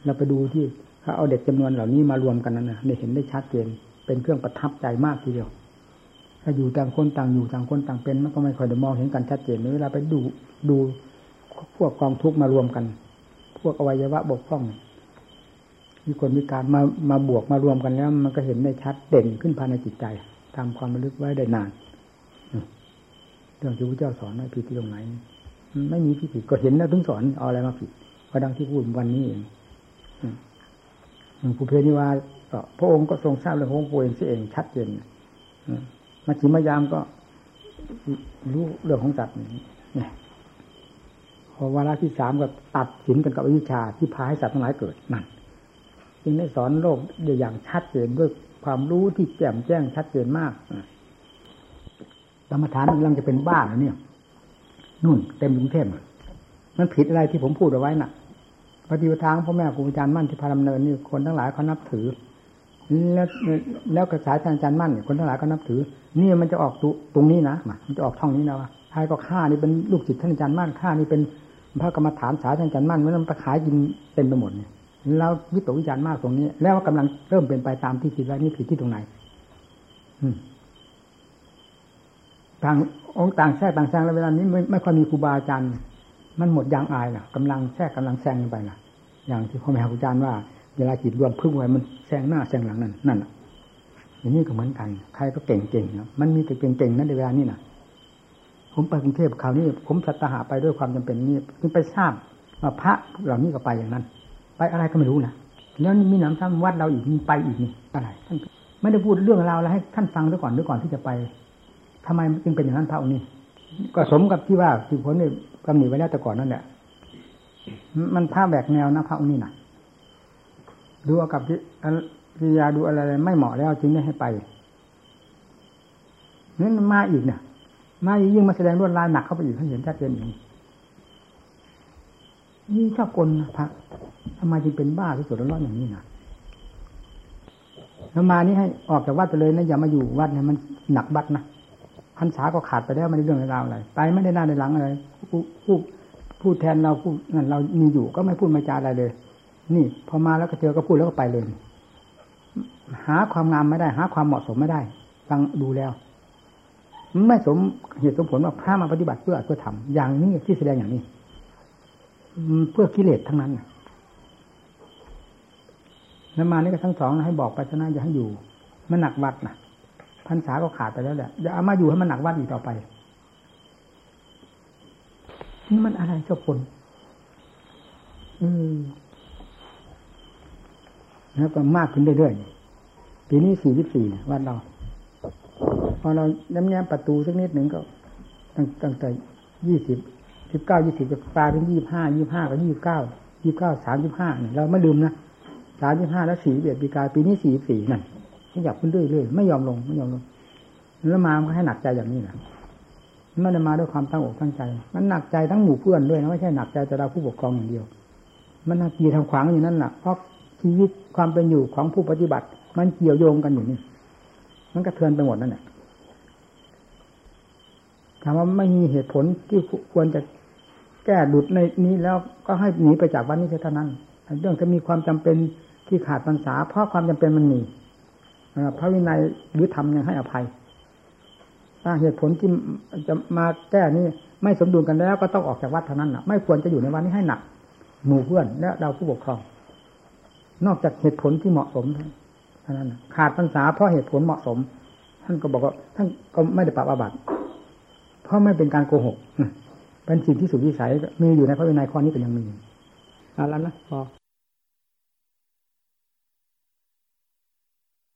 เราไปดูที่เขาเอาเด็กจำนวนเหล่านี้มารวมกันนั้นนะได้เห็นได้ชัดเจน เป็นเครื่องประทับใจมากทีเดียว ถ้าอยู่ต่างคนต่างอยู่ต่างคนต่างเป็นมันก็ไม่ค่อยได้มองเห็นกันชัดเจนเวลาไปดูดูพวกกองทุกมารวมกัน พวกอวัยวะบกพร่องมีคนมีการมามาบวกมารวมกันแล้ว มันก็เห็นได้ชัดเด่นขึ้นภายในจิตใจทำความระลึกไว้ได้นานเรื่องที่พระเจ้าสอนไว้ผิดที่ตรงไหน ไม่มีที่ผิดก็เห็นแล้วถึงสอนเอาอะไรมาผิดก็ดังที่พูดวันนี้เองผู้เพนิวา พระองค์ก็ทรงทราบเรื่องของพระเองเองชัดเจนมาชิมายามก็รู้เรื่องของสัตว์นี่พอวาระที่สามก็ตัดสินกันกับวิชาที่พาให้สัตว์ทั้งหลายเกิดนั่นจึงได้สอนโลกอย่างชัดเจนด้วยความรู้ที่แจ่มแจ้งชัดเจนมากกรรมฐานกำลังจะเป็นบ้าเนี่ยนู่นเต็มกรุงเทพมันผิดอะไรที่ผมพูดเอาไว้น่ะปฏิปทางพ่อแม่ครูอาจารย์มั่นที่พาดำเนินนี่คนทั้งหลายเขานับถือ แล้วแล้วกระสายอาจารย์มั่นคนทั้งหลายก็นับถือ นี่มันจะออกตรงนี้นะมันจะออกช่องนี้นะว่าใครก็ฆ่านี่เป็นลูกศิษย์ท่านอาจารย์มั่นฆ่านี่เป็นพระกรรมฐานสายท่านอาจารย์มั่นมันไปขายกินเต็มไปหมดเนี่ยเราวิตกวิจารณ์มากตรงนี้ แล้วกำลังเริ่มเป็นไปตามที่คิดไว้นี่ผิดที่ตรงไหนต่างองค์ต่างแทรกต่างแซงแล้วเวลานี้ไม่ไม่ค่อยมีครูบาอาจารย์มันหมดยางอายนะกำลังแทรกกำลังแซงไปนะอย่างที่พ่อแม่ครูอาจารย์ว่า เวลาจิตรวมพึ่งไว้มันแซงหน้าแซงหลังนั่นนั่นอย่างนี้ก็เหมือนกัน ใครก็เก่งเก่งนะมันมีแต่เก่งๆนั่นในเวลานี้นะผมไปกรุงเทพคราวนี้ ผมสัตหาไปด้วยความจำเป็นนี่จึงไปทราบว่าพระเหล่านี้ก็ไปอย่างนั้น ไปอะไรก็ไม่รู้นะแล้วมีหนำซ้ำวัดเราอีกมีไปอีกนี่อะไรท่านไม่ได้พูดเรื่องราวอะไรให้ท่านฟังด้วยก่อนด้วยก่อนที่จะไปทำไมจึงเป็นอย่างนั้นพระองค์นี้ ก็สมกับที่ว่าที่ผมเนี่ยกำหนดไว้แล้วแต่ก่อนนั่นแหละมันภาแบกแนวนะพระองค์นี้นะ ดูอากับพิยาดูอะไรไม่เหมาะแล้วจึงไม่ให้ไปนี่นมาอีกเนี่ยมายิ่งมาแสดงรวดลายหนักเข้าไปอีกท่านเห็นชัดเจนอย่างนี้นี่ชอบกลนะพระทำไมจึงเป็นบ้าที่สุดร้อนอย่างนี้นะแล้วมานี่ให้ออกจากวัดไปเลยนะอย่ามาอยู่วัดเนี่ยมันหนักบัดนะพรรษาก็ขาดไปแล้วไม่ได้เรื่องราวอะไรไปไม่ได้หน้าได้หลังอะไรผู้ผู้พูดแทนเราพูดนั่นเรามีอยู่ก็ไม่พูดไม่จาอะไรเลย นี่พอมาแล้วก็เจอก็พูดแล้วก็ไปเลย หาความงามไม่ได้ หาความเหมาะสมไม่ได้ ฟังดูแล้ว ไม่สมเหตุสมผลว่าพระมาปฏิบัติเพื่อเพื่อทำอย่างนี้ที่แสดงอย่างนี้เพื่อกิเลสทั้งนั้นแล้วมานี่ก็ทั้งสองให้บอกไปชนะอย่าให้อยู่ มันหนักวัดนะพรรษาก็ขาดไปแล้วแหละอย่าเอามาอยู่ให้มันหนักวัดอีกต่อไป นี่มันอะไรเจ้าคนอืม แล้วก็มากขึ้นเรื่อยๆปีนี้สี่สิบสี่วัดเรา พอเราแง้มประตูสักนิดหนึ่งก็ ตั้งตั้งแต่ยี่สิบสิบเก้ายี่สิบจะกลายเป็นยี่ห้ายี่ห้าก็ยี่เก้ายี่เก้าสามยี่ห้าเนี่ยเราไม่ลืมนะสามยี่ห้าแล้วสี่เบียดปีกาปีนี้สี่สี่นั่นขยับขึ้นเรื่อยๆไม่ยอมลงไม่ยอมลง แล้วมามันก็ให้หนักใจอย่างนี้แหละม่ได้มาด้วยความตั้งอกตั้งใจ มันหนักใจทั้งหมู่เพื่อนด้วยนะไม่ใช่หนักใจแต่เราผู้ปกครองอย่างเดียว มันหนักยีทางขวางอยู่นั่นแหละเพราะ ชีวิตความเป็นอยู่ของผู้ปฏิบัติ มันเกี่ยวโยงกันอยู่นี่ มันกระเทือนไปหมดนั่นแหละถามว่าไม่มีเหตุผลที่ควรจะแก้ดุดในนี้แล้วก็ให้หนีไปจากวันนี้เท่านั้นเรื่องจะมีความจำเป็นที่ขาดพรรษา เพราะความจำเป็นมันมีพระวินัยหรือธรรมยังให้อภัยถ้าเหตุผลที่จะมาแก้นี่ไม่สมดุลกันแล้วก็ต้องออกจากวัดเท่านั้นนะไม่ควรจะอยู่ในวันนี้ให้หนัก หมู่เพื่อนและเราผู้ปกครอง นอกจากเหตุผลที่เหมาะสมเท่านั้นขาดพรรษาเพราะเหตุผลเหมาะสม ท่านก็บอกว่าท่านก็ไม่ได้ปรับอาบัติเพราะไม่เป็นการโกหกเป็นสิ่งที่สุดวิสัยมีอยู่ในพระวินัยข้อนี้แต่ยังมีเอาแล้วนะพอ